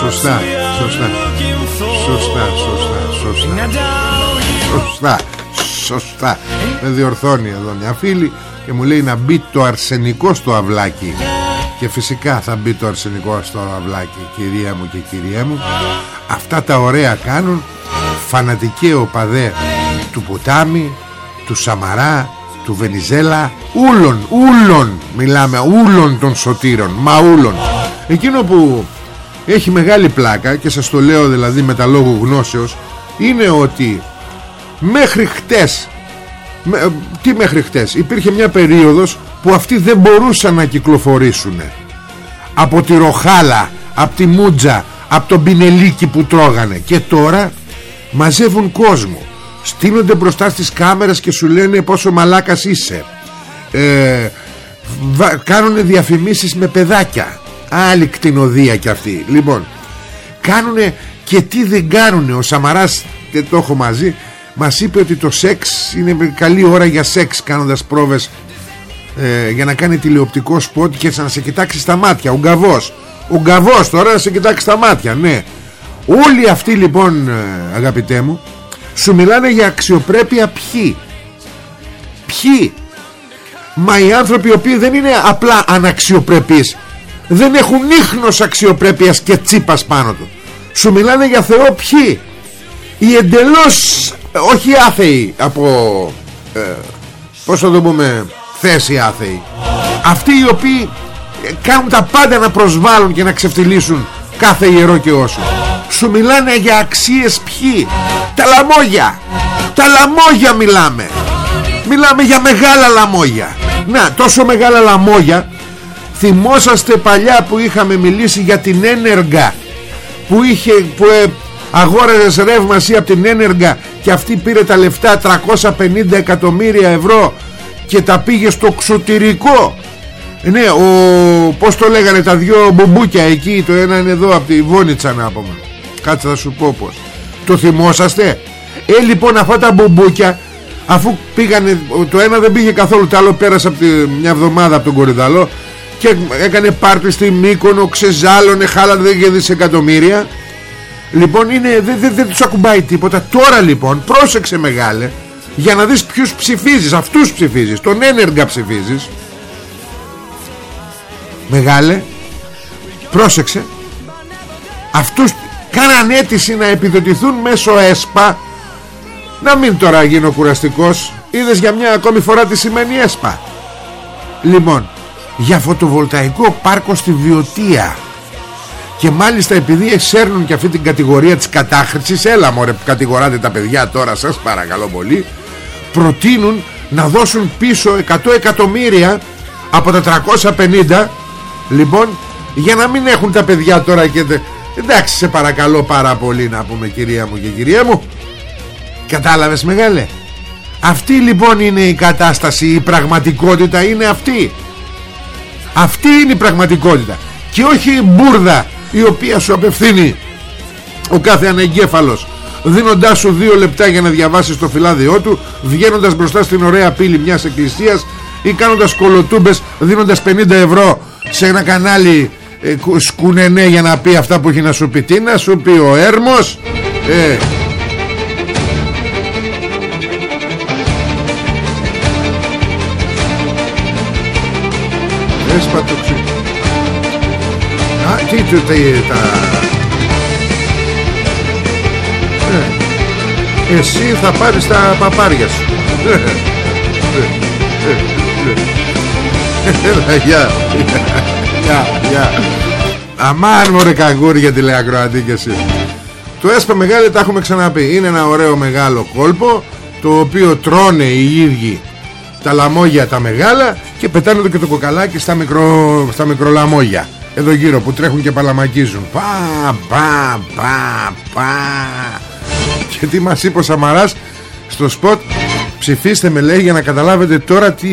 Σωστά σωστά. Σωστά σωστά σωστά. Σωστά σωστά. Με διορθώνει εδώ μια φίλη και μου λέει να μπει το αρσενικό στο αυλάκι. Και φυσικά θα μπει το αρσενικό στο αυλάκι κυρία μου και κυρία μου. Αυτά τα ωραία κάνουν φανατικοί οπαδέ του ποτάμι του Σαμαρά του Βενιζέλα ούλων, ούλων μιλάμε ούλων των σωτήρων μα ούλων εκείνο που έχει μεγάλη πλάκα και σας το λέω δηλαδή με τα λόγου γνώσεως είναι ότι μέχρι χτες με, τι μέχρι χτες υπήρχε μια περίοδος που αυτοί δεν μπορούσαν να κυκλοφορήσουν. Από τη Ροχάλα από τη Μούτζα από τον Πινελίκι που τρώγανε. Και τώρα μαζεύουν κόσμο στείνονται μπροστά στις κάμερες και σου λένε πόσο μαλάκας είσαι. Ε, κάνουν διαφημίσεις με παιδάκια. Άλλη κτηνοδία κι αυτή. Λοιπόν κάνουνε και τι δεν κάνουνε. Ο Σαμαράς δεν το έχω μαζί μας είπε ότι το σεξ είναι καλή ώρα για σεξ κάνοντας πρόβες ε, για να κάνει τηλεοπτικό σποτ και να σε κοιτάξει στα μάτια. Ο Γκαβός. Ο Γκαβός τώρα να σε κοιτάξει στα μάτια ναι. Όλοι αυτοί λοιπόν ε, αγαπητέ μου σου μιλάνε για αξιοπρέπεια ποιοι; Ποιοι; Μα οι άνθρωποι οι οποίοι δεν είναι απλά αναξιοπρεπείς δεν έχουν ίχνος αξιοπρέπειας και τσίπας πάνω τους. Σου μιλάνε για Θεό ποιοι; Οι εντελώς όχι άθεοι από ε, πώς θα το πούμε θέση άθεοι. Αυτοί οι οποίοι κάνουν τα πάντα να προσβάλλουν και να ξεφτυλίσουν κάθε ιερό και όσο σου μιλάνε για αξίες ποιοι; Τα λαμόγια. Τα λαμόγια μιλάμε. Μιλάμε για μεγάλα λαμόγια. Να τόσο μεγάλα λαμόγια. Θυμόσαστε παλιά που είχαμε μιλήσει για την ένεργα που είχε που ε, αγόραζες ρεύμαση από την ένεργα και αυτή πήρε τα λεφτά 350 εκατομμύρια ευρώ και τα πήγε στο ξωτηρικό. Ναι ο, πως το λέγανε τα δυο μπουμπούκια εκεί το ένα είναι εδώ από τη Βόνιτσα να πούμε. Κάτσε θα σου πω πως το θυμόσαστε; Ε λοιπόν αυτά τα μπουμπούκια αφού πήγανε το ένα δεν πήγε καθόλου το άλλο πέρασε από τη, μια εβδομάδα από τον Κορυδαλό και έκανε πάρτι στη Μύκονο ξεζάλωνε χάλανε και δισεκατομμύρια λοιπόν είναι, δεν, δεν, δεν τους ακουμπάει τίποτα. Τώρα λοιπόν πρόσεξε μεγάλε για να δεις ποιους ψηφίζεις αυτούς ψηφίζεις τον ένεργα ψηφίζεις. Μεγάλε πρόσεξε αυτούς κάναν αίτηση να επιδοτηθούν μέσω ΕΣΠΑ. Να μην τώρα γίνω κουραστικός. Είδες για μια ακόμη φορά τι σημαίνει ΕΣΠΑ. Λοιπόν για φωτοβολταϊκό πάρκο στη Βιωτία. Και μάλιστα επειδή εξέρνουν και αυτή την κατηγορία της κατάχρησης έλα μωρέ που κατηγοράτε τα παιδιά τώρα σας παρακαλώ πολύ προτείνουν να δώσουν πίσω 100 εκατομμύρια από τα 350 λοιπόν για να μην έχουν τα παιδιά τώρα και εντάξει σε παρακαλώ πάρα πολύ να πούμε κυρία μου και κυρία μου. Κατάλαβες μεγάλε; Αυτή λοιπόν είναι η κατάσταση η πραγματικότητα είναι αυτή. Αυτή είναι η πραγματικότητα. Και όχι η μπουρδα η οποία σου απευθύνει ο κάθε ανεγκέφαλος δίνοντάς σου δύο λεπτά για να διαβάσεις το φυλάδιό του βγαίνοντας μπροστά στην ωραία πύλη μιας εκκλησίας ή κάνοντας κολοτούμπες δίνοντας 50 ευρώ σε ένα κανάλι ε, σκουνενέ για να πει αυτά που έχει να σου πει. Τι να σου πει ο Έρμος; Ε, Έσπατο Α, τι του τα... Ε, εσύ θα πάρεις τα παπάρια σου. Έλα, γεια. Γεια, γεια. Αμάν μωρέ καγκούρι για τηλεακροατή και εσύ. Το έσπα μεγάλη τα έχουμε ξαναπεί. Είναι ένα ωραίο μεγάλο κόλπο το οποίο τρώνε οι ίδιοι τα λαμόγια τα μεγάλα και πετάνε το και το κοκαλάκι στα, μικρο, στα μικρολαμόγια εδώ γύρω που τρέχουν και παλαμακίζουν πα πα πα πα και τι μας είπε ο Σαμαράς στο σποτ ψηφίστε με λέει για να καταλάβετε τώρα τι,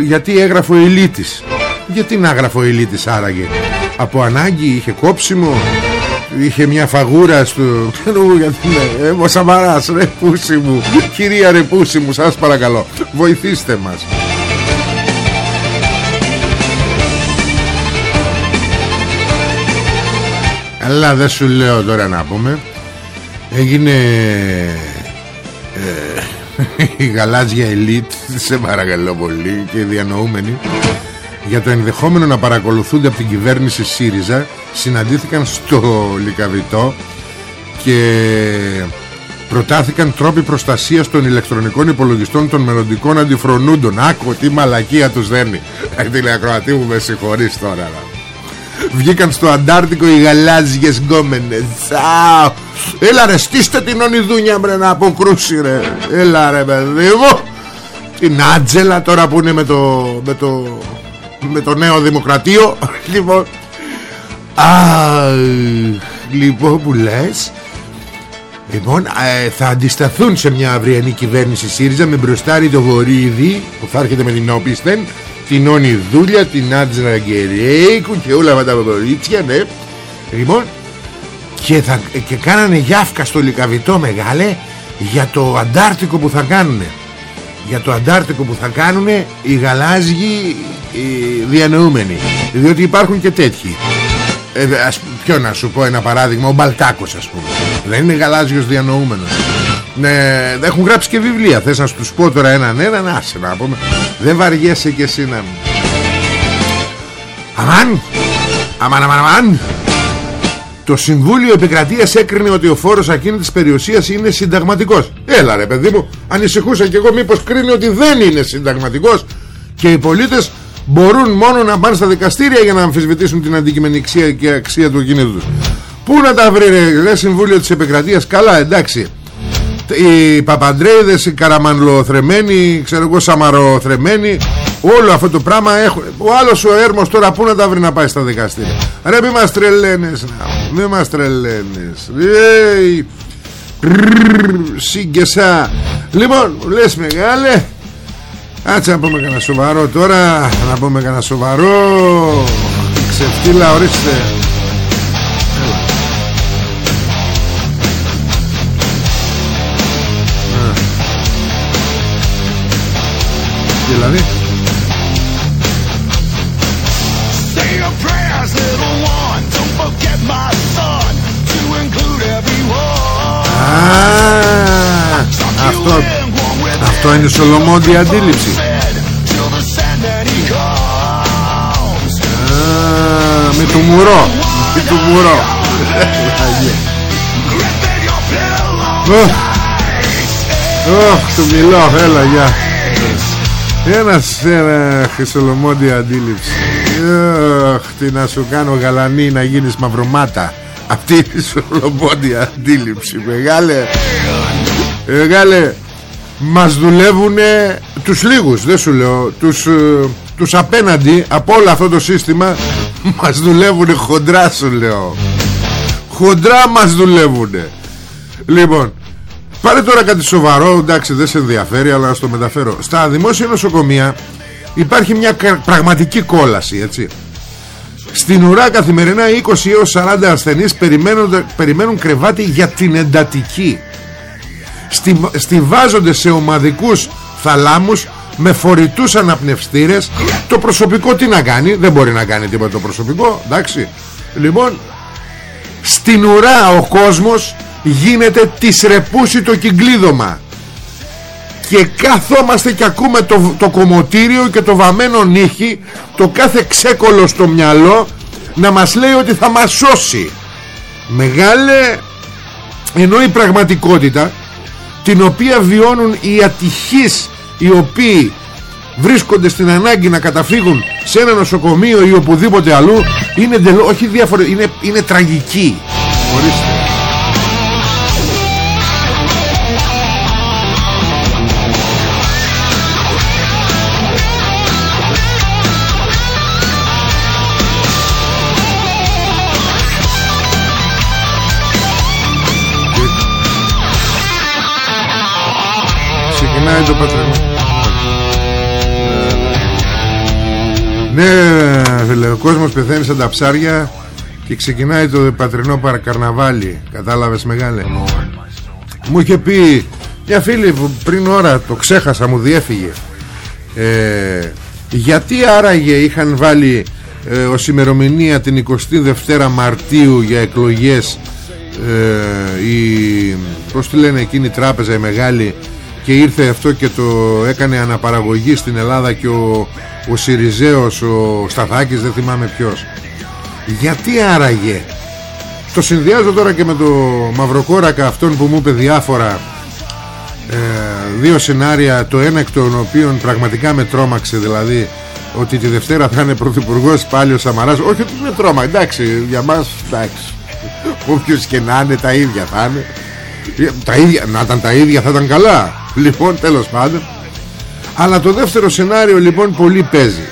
γιατί έγραφε ο Ηλίτης γιατί να έγραφε ο Ηλίτης άραγε από ανάγκη είχε κόψιμο Είχε μια φαγούρα στο γιατί ναι, ε, Ο Σαμαράς ρε πούσι μου. Κυρία ρε πούσι μου σας παρακαλώ Βοηθήστε μας. Αλλά δεν σου λέω τώρα να πούμε. Έγινε ε, Η γαλάζια ελίτ Σε παρακαλώ πολύ Και διανοούμενη για το ενδεχόμενο να παρακολουθούνται από την κυβέρνηση ΣΥΡΙΖΑ συναντήθηκαν στο Λικαβιτό και προτάθηκαν τρόποι προστασίας των ηλεκτρονικών υπολογιστών των μελλοντικών αντιφρονούντων. Άκου τι μαλακία τους δένει. Ε, τηλεακροατή μου με συγχωρείς τώρα. Βγήκαν στο Αντάρτικο οι γαλάζιες γκόμενες Τσάου Έλα ρε στήστε την ονειδούνια μπρε να αποκρούσει ρε Έλα ρε παιδί μου Την Άτζελα τώρα που είναι με το, με το, με το νέο δημοκρατίο Λοιπόν Α, λοιπόν που λες. Λοιπόν ε, θα αντισταθούν σε μια αυριανή κυβέρνηση ΣΥΡΙΖΑ με μπροστάρι το Βορύδι που θα έρχεται με την Όπισθεν την Όνη Δούλια, την Άτζρα Γκερέικου και όλα αυτά τα κορίτσια ναι. Λοιπόν και, θα, και κάνανε γιάφκα στο Λικαβιτό μεγάλε για το Αντάρτικο που θα κάνουνε για το Αντάρτικο που θα κάνουν οι γαλάζιοι οι διανοούμενοι. Διότι υπάρχουν και τέτοιοι. Ε, ας, ποιο να σου πω ένα παράδειγμα ο Μπαλτάκος ας πούμε. Δεν είναι γαλάζιος διανοούμενος. Ναι, έχουν γράψει και βιβλία. Θες να σου τους πω τώρα έναν έναν άσε να πούμε. Δεν βαριέσαι και εσύ να αμάν! Αμάν αμάν αμάν το Συμβούλιο Επικρατείας έκρινε ότι ο φόρος ακίνητης περιουσίας είναι συνταγματικός. Έλα ρε παιδί μου, ανησυχούσα και εγώ μήπως κρίνει ότι δεν είναι συνταγματικός και οι πολίτες μπορούν μόνο να πάνε στα δικαστήρια για να αμφισβητήσουν την αντικειμενική και αξία του κινήτου τους. Πού να τα βρει ρε, ρε Συμβούλιο της Επικρατείας, καλά εντάξει. Οι Παπαντρέιδες, οι Καραμανλοθρεμένοι, ξέρω εγώ Σαμαροθρεμένοι, Όλο αυτό το πράγμα έχουν. Ο άλλος ο Έρμος τώρα πού να τα βρει να πάει στα δικαστήρια; Ρε μη μας τρελαίνεις Μη μας τρελαίνεις Ει, Σύγκεσα Λοιπόν λες μεγάλε Άτσε να πούμε κανένα σοβαρό τώρα Να πούμε κανένα σοβαρό Ξεφτύλα ορίστε Δηλαδή; Αυτό, αυτό είναι σολομόντια αντίληψη. Α, με το μουρό με το μουρό. Ωχ, το μιλώ, έλα, γεια. Ένας, ένα χρυσολομόντια αντίληψη. Ωχ, τι να σου κάνω γαλανή να γίνεις μαυρομάτα αυτή είναι η σολομόντια αντίληψη. Μεγάλε Μεγάλε Μας δουλεύουνε Τους λίγους δεν σου λέω Τους, ε, τους απέναντι Από όλο αυτό το σύστημα Μας δουλεύουνε χοντρά σου λέω. Χοντρά μας δουλεύουνε. Λοιπόν Πάρε τώρα κάτι σοβαρό Εντάξει δεν σε ενδιαφέρει αλλά να το μεταφέρω. Στα δημόσια νοσοκομεία Υπάρχει μια πραγματική κόλαση έτσι στην ουρά καθημερινά 20 έως 40 ασθενείς περιμένουν, περιμένουν κρεβάτι για την εντατική. Στη, στηβάζονται σε ομαδικούς θαλάμους με φορητούς αναπνευστήρες. Το προσωπικό τι να κάνει; Δεν μπορεί να κάνει τίποτα το προσωπικό εντάξει. Λοιπόν στην ουρά ο κόσμος γίνεται της ρεπούση το κυκλίδωμα και καθόμαστε και ακούμε το, το κομμωτήριο και το βαμμένο νύχι το κάθε ξέκολο στο μυαλό να μας λέει ότι θα μας σώσει μεγάλε ενώ η πραγματικότητα την οποία βιώνουν οι ατυχείς οι οποίοι βρίσκονται στην ανάγκη να καταφύγουν σε ένα νοσοκομείο ή οπουδήποτε αλλού είναι, όχι είναι, είναι τραγική Ορίστε. Ξεκινάει το πατρινό Ναι φίλε ο κόσμος πεθαίνει σαν τα ψάρια Και ξεκινάει το πατρινό παρακαρναβάλι Κατάλαβες μεγάλε. Μου είχε πει Μια φίλη που πριν ώρα το ξέχασα μου διέφυγε. Ε, Γιατί άραγε είχαν βάλει ε, ως ημερομηνία την 22 Μαρτίου για εκλογές ε, η, πώς τη λένε εκείνη η τράπεζα η μεγάλη και ήρθε αυτό και το έκανε αναπαραγωγή στην Ελλάδα και ο, ο Σιριζέος, ο Σταθάκης, δεν θυμάμαι ποιος. Γιατί άραγε; Το συνδυάζω τώρα και με το Μαυροκόρακα αυτόν που μου είπε διάφορα ε, δύο σενάρια, το ένα εκ των οποίων πραγματικά με τρόμαξε δηλαδή ότι τη Δευτέρα θα είναι πρωθυπουργός πάλι ο Σαμαράς όχι ότι με τρόμα εντάξει για μας εντάξει όποιος και να είναι τα ίδια θα είναι τα ίδια, να ήταν τα ίδια θα ήταν καλά. Λοιπόν τέλος πάντων. Αλλά το δεύτερο σενάριο λοιπόν πολύ παίζει.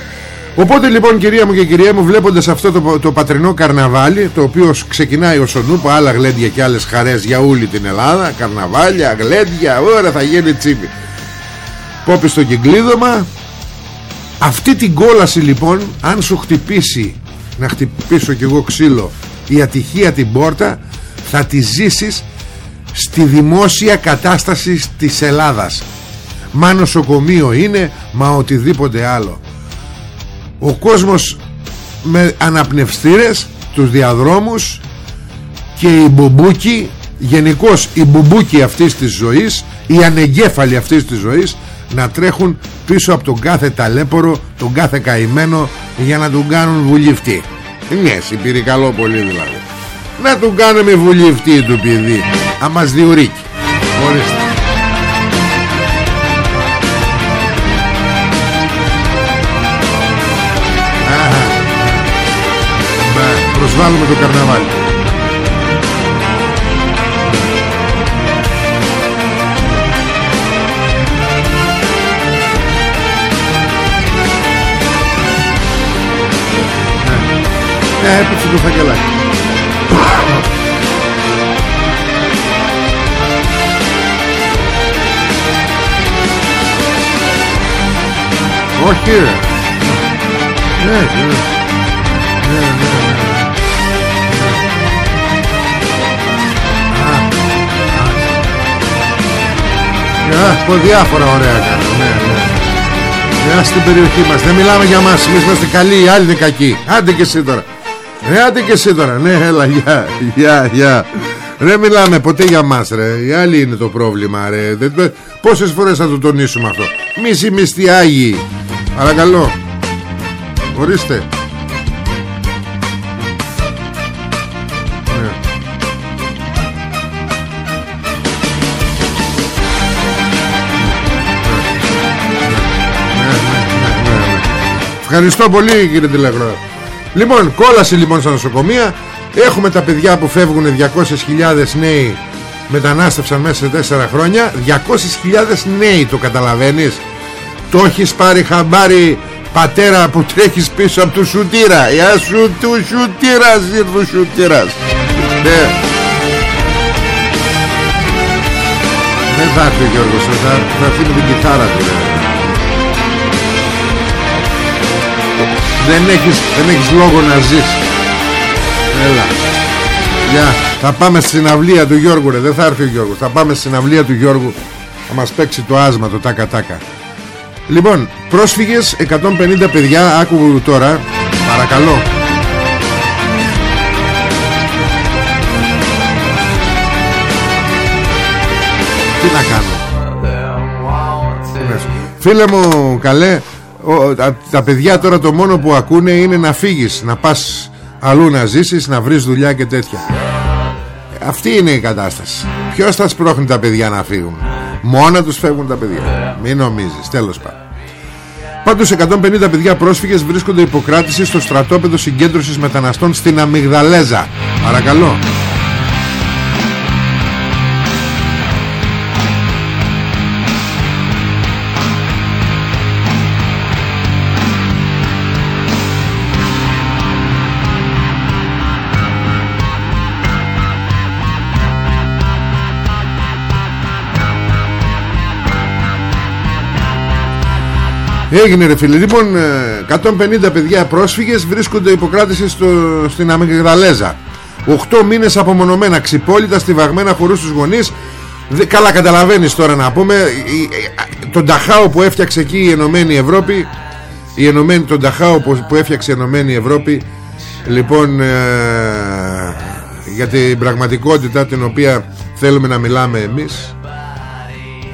Οπότε λοιπόν κυρία μου και κυρία μου βλέποντας αυτό το, το πατρινό καρναβάλι Το οποίο ξεκινάει ο Σονούπο άλλα γλέντια και άλλες χαρές για όλη την Ελλάδα Καρναβάλια, γλέντια, ώρα θα γίνει τσίπη. Πόπι στο κυκλίδωμα. Αυτή την κόλαση λοιπόν αν σου χτυπήσει Να χτυπήσω κι εγώ ξύλο Η ατυχία την πόρτα Θα τη ζήσεις στη δημόσια κατάσταση της Ελλάδας. Μα νοσοκομείο είναι Μα οτιδήποτε άλλο. Ο κόσμος Με αναπνευστήρες Τους διαδρόμους Και οι μπουμπούκοι Γενικώς οι μπουμπούκοι αυτής της ζωής Οι ανεγκέφαλοι αυτής της ζωής Να τρέχουν πίσω από τον κάθε ταλέπορο Τον κάθε καημένο Για να τον κάνουν βουλιφτή Ναι, συμπήρει καλό πολύ δηλαδή Να τον κάνουμε βουλιφτή του παιδί Αμάς διουρίκι Ορίστε προσβάλλουμε το καρναβάλι. Ναι, έπαιξε το φακελάκι Όχι ρε. Ναι, ναι. Ναι, ναι Α, πω διάφορα ωραία κάνω ναι, ναι. στην περιοχή μας. Δεν μιλάμε για μας Εμείς είμαστε καλοί Οι άλλοι είναι κακοί. Άντε και εσύ τώρα. Ρε άντε και εσύ τώρα. Ναι έλα γεια Γεια γεια. Ρε μιλάμε ποτέ για μας ρε. Οι άλλοι είναι το πρόβλημα ρε. Πόσες φορές θα το τονίσουμε αυτό. Μισή μισθή Άγιοι Παρακαλώ. Ορίστε. Ευχαριστώ πολύ κύριε Τηλεγρό Λοιπόν κόλαση λοιπόν στα νοσοκομεία. Έχουμε τα παιδιά που φεύγουν 200.000 νέοι. Μετανάστευσαν μέσα σε 4 χρόνια. 200.000 νέοι το καταλαβαίνεις Το έχεις πάρει χαμπάρι πατέρα που τρέχεις πίσω από του σουτήρα. Γεια σου του σουτήρας ήρθε ο σουτήρας. Ναι. Δεν θα έρθει ο Γιώργος θα, θα έρθει με την κιθάρα του δεν έχεις, δεν έχεις λόγο να ζεις. Έλα. Παιδιά Θα πάμε στην συναυλία του Γιώργου ρε. Δεν θα έρθει ο Γιώργος. Θα πάμε στην συναυλία του Γιώργου. Θα μας παίξει το άσμα το τάκα τάκα Λοιπόν πρόσφυγες 150 παιδιά Άκου τώρα Παρακαλώ. Τι να κάνω; Φίλε μου καλέ τα, τα παιδιά τώρα το μόνο που ακούνε είναι να φύγεις Να πας αλλού να ζήσεις Να βρεις δουλειά και τέτοια. Αυτή είναι η κατάσταση. Ποιος θα σπρώχνει τα παιδιά να φύγουν; Μόνα τους φεύγουν τα παιδιά. Μην νομίζεις. Τέλος πάντων. Πάντως 150 παιδιά πρόσφυγες βρίσκονται υποκράτησης στο στρατόπεδο συγκέντρωσης μεταναστών στην Αμυγδαλέζα. Παρακαλώ Έγινε ρε φίλε. Λοιπόν 150 ε, παιδιά πρόσφυγες Βρίσκονται υποκράτηση στο, στην Αμυγδαλέζα. 8 μήνες απομονωμένα Ξυπόλυτα στιβαγμένα χωρούς τους γονείς. Καλά καταλαβαίνεις τώρα να πούμε. Τον Ταχάο που έφτιαξε εκεί η Ενωμένη Ευρώπη η Ενωμένη, Τον Ταχάο που, που έφτιαξε η Ενωμένη Ευρώπη Λοιπόν ε, Για την πραγματικότητα Την οποία θέλουμε να μιλάμε εμείς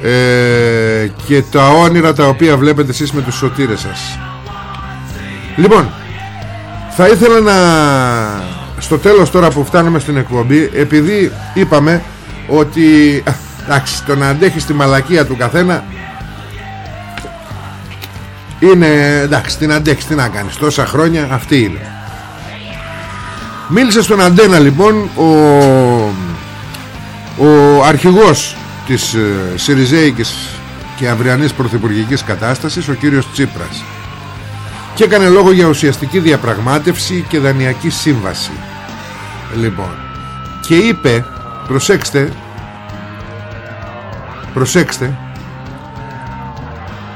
ε, και τα όνειρα τα οποία βλέπετε εσείς με τους σωτήρες σας. Λοιπόν θα ήθελα να στο τέλος τώρα που φτάνουμε στην εκπομπή επειδή είπαμε ότι εντάξει το να αντέχεις τη μαλακία του καθένα είναι εντάξει την αντέχεις τι να κάνεις. Τόσα χρόνια αυτή είναι. Μίλησε στον Αντένα λοιπόν ο, ο αρχηγός της ε, Σιριζέικης και αυριανής πρωθυπουργικής κατάστασης ο κύριος Τσίπρας. Και έκανε λόγο για ουσιαστική διαπραγμάτευση και δανειακή σύμβαση. Λοιπόν και είπε προσέξτε προσέξτε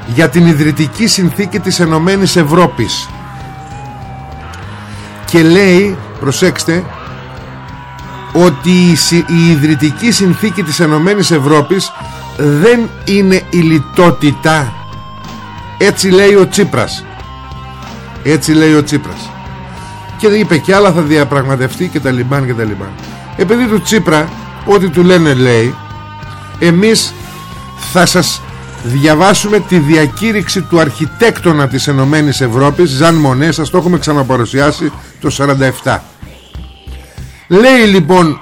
για την ιδρυτική συνθήκη της Ενωμένης Ευρώπης. Και λέει προσέξτε ότι η ιδρυτική συνθήκη της Ενωμένης Ευρώπης δεν είναι η λιτότητα. Έτσι λέει ο Τσίπρας. Έτσι λέει ο Τσίπρας. Και είπε και άλλα θα διαπραγματευτεί και τα λιμπάν και τα λιμπάν. Επειδή του Τσίπρα ό,τι του λένε λέει εμείς θα σας διαβάσουμε τη διακήρυξη του αρχιτέκτονα της Ενωμένης Ευρώπης Ζαν Μονέ σας το έχουμε ξαναπαρουσιάσει το 47 Λέει λοιπόν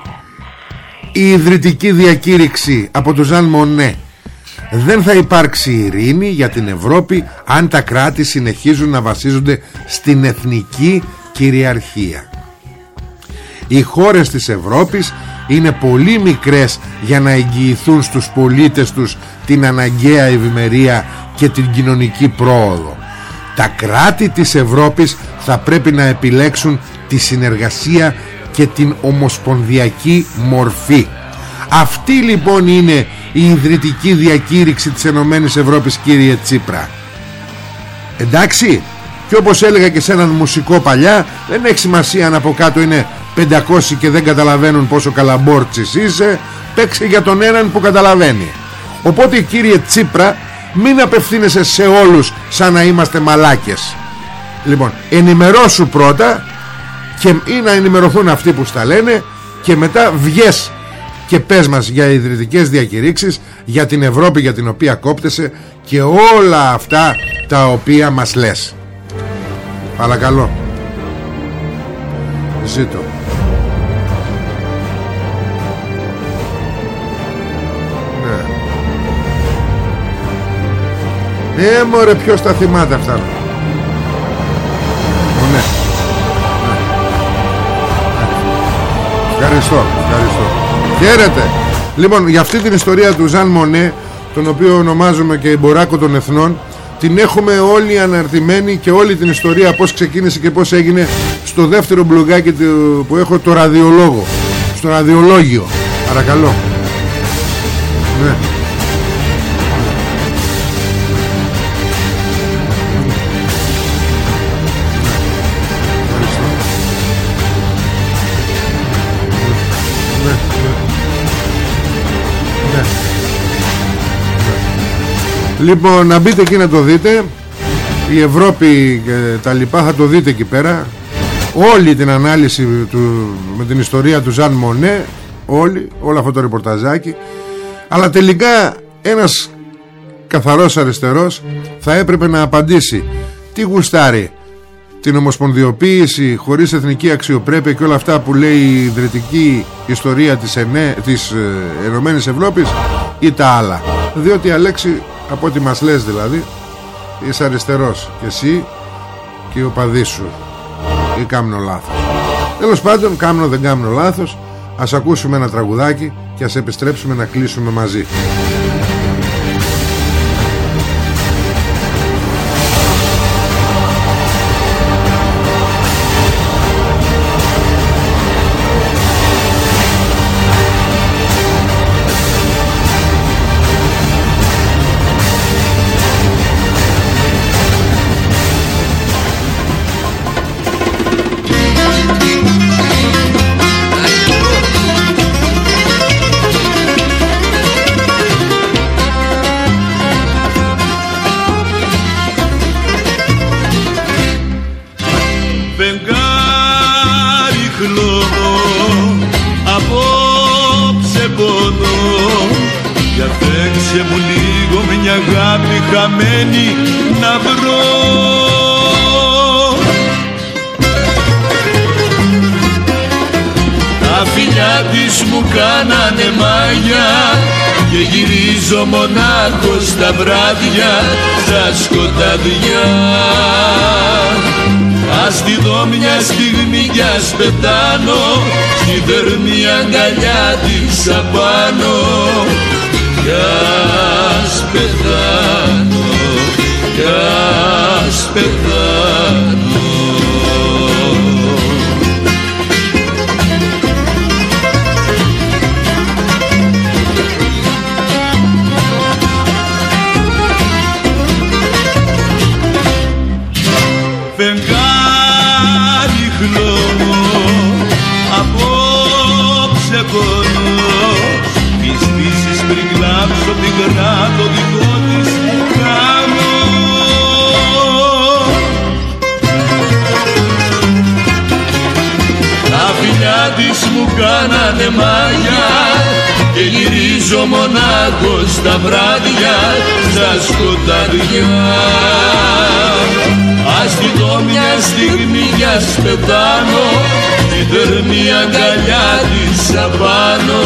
η ιδρυτική διακήρυξη από τον Ζαν Μονέ δεν θα υπάρξει ειρήνη για την Ευρώπη αν τα κράτη συνεχίζουν να βασίζονται στην εθνική κυριαρχία. Οι χώρες της Ευρώπης είναι πολύ μικρές για να εγγυηθούν στους πολίτες τους την αναγκαία ευημερία και την κοινωνική πρόοδο. Τα κράτη της Ευρώπης θα πρέπει να επιλέξουν τη συνεργασία και την ομοσπονδιακή μορφή. Αυτή λοιπόν είναι η ιδρυτική διακήρυξη της Ενωμένης Ευρώπης κύριε Τσίπρα. Εντάξει και όπως έλεγα και σε έναν μουσικό παλιά δεν έχει σημασία αν από κάτω είναι 500 και δεν καταλαβαίνουν πόσο καλαμπόρτσις είσαι παίξε για τον έναν που καταλαβαίνει. Οπότε κύριε Τσίπρα μην απευθύνεσαι σε όλους σαν να είμαστε μαλάκες. Λοιπόν ενημερώσου πρώτα και ή να ενημερωθούν αυτοί που στα λένε και μετά βγες και πες μας για ιδρυτικές διακηρύξεις για την Ευρώπη για την οποία κόπτεσαι και όλα αυτά τα οποία μας λες. Παρακαλώ. Ζήτω. Ναι. Ε μωρέ ποιος τα θυμάται αυτά; Ευχαριστώ, ευχαριστώ. Χαίρετε. Λοιπόν, για αυτή την ιστορία του Ζαν Μονέ, τον οποίο ονομάζουμε και εμποράκο των εθνών, την έχουμε όλοι αναρτημένη και όλη την ιστορία πώς ξεκίνησε και πώς έγινε στο δεύτερο μπλογκάκι που έχω το ραδιολόγο. Στο ραδιολόγιο. Παρακαλώ. Ναι. Λοιπόν να μπείτε εκεί να το δείτε. Η Ευρώπη και τα λοιπά θα το δείτε εκεί πέρα. Όλη την ανάλυση του, με την ιστορία του Ζαν Μονέ Όλη, όλο αυτό το ρεπορταζάκι. Αλλά τελικά ένας καθαρός αριστερός θα έπρεπε να απαντήσει. Τι γουστάρει; Την ομοσπονδιοποίηση χωρίς εθνική αξιοπρέπεια και όλα αυτά που λέει η ιδρυτική ιστορία της, ΕΝΕ, της ε, Ενωμένης Ευρώπης ή τα άλλα. Διότι Αλέξη από ό,τι μας λες δηλαδή είσαι αριστερός. Και εσύ και ο παδί σου. Ή κάμνο λάθος. Τέλος πάντων κάμνο δεν κάμνο λάθος. Ας ακούσουμε ένα τραγουδάκι και ας επιστρέψουμε να κλείσουμε μαζί πετάνω Στη θερμή αγκαλιά της απάνω σκοτάδια. Ας τη δω μια στιγμή για σπετάνω τη θερμή αγκαλιά της απάνω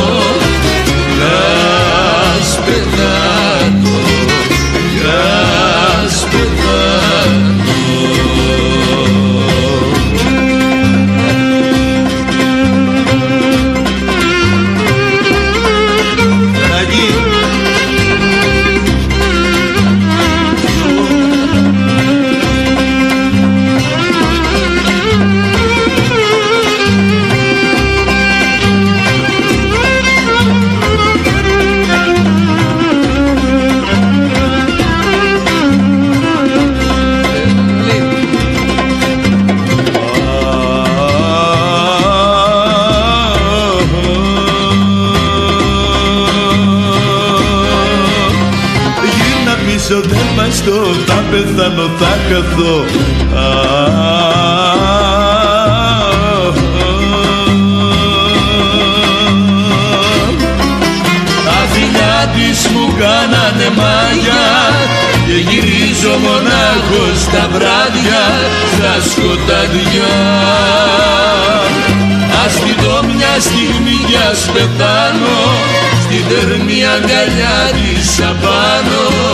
πεθάνω θα καθώ Τα φιλιά της μου κάνανε μάγια και γυρίζω μονάχος τα βράδια στα σκοτάδια. Ας τη δω μια στιγμή για ας πεθάνω στη θερμή αγκαλιά της απάνω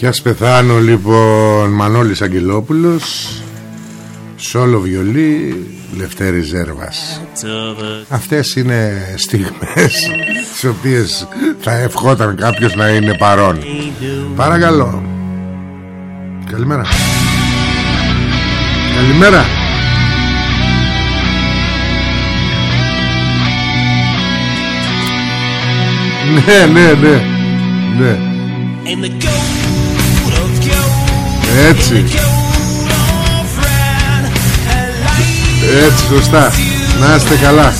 Και ας πεθάνω λοιπόν Μανώλης Αγγελόπουλος Σόλο βιολί Λευτέρη Ζέρβας. Αυτές είναι στιγμές Τις οποίες θα ευχόταν κάποιος να είναι παρόν. Παρακαλώ. Καλημέρα. Καλημέρα. Ναι, ναι, ναι Ναι. Έτσι Έτσι σωστά. Να είστε καλά.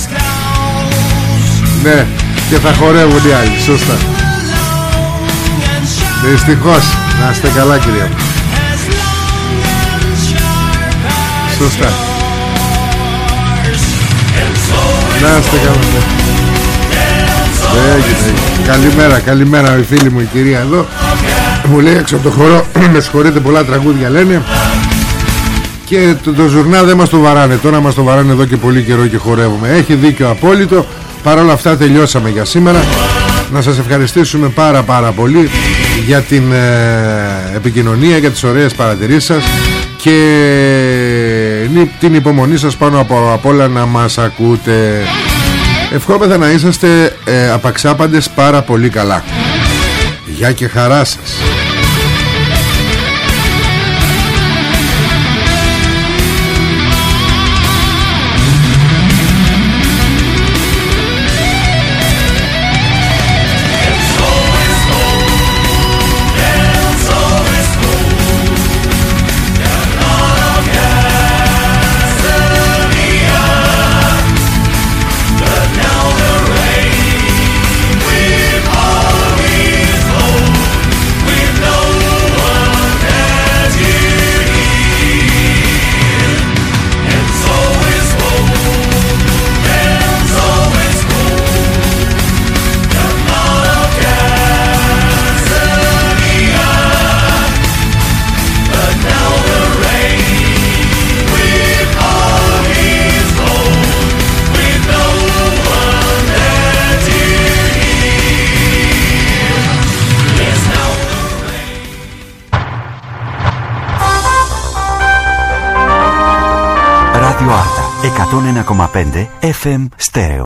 Ναι Και θα χορεύουν οι άλλοι. Σωστά. Δυστυχώς. Να είστε καλά κυρία μου. Σωστά. Να είστε καλά ναι. Έγινε, Καλημέρα, καλημέρα η φίλη μου η κυρία εδώ. Μου λέει έξω από το χώρο Με συγχωρείτε πολλά τραγούδια λένε Και το, το ζουρνά δεν μας το βαράνε. Τώρα μας το βαράνε εδώ και πολύ καιρό και χορεύουμε. Έχει δίκιο απόλυτο. Παρ' όλα αυτά τελειώσαμε για σήμερα. Να σας ευχαριστήσουμε πάρα πάρα πολύ Για την ε, επικοινωνία Για τις ωραίες παρατηρήσεις σας Και την υπομονή σας πάνω από, από όλα να μας ακούτε. Ευχόμεθα να είσαστε ε, απαξάπαντες πάρα πολύ καλά. Γεια και χαρά σας Τον ενα, απέντε, εφ, στέο.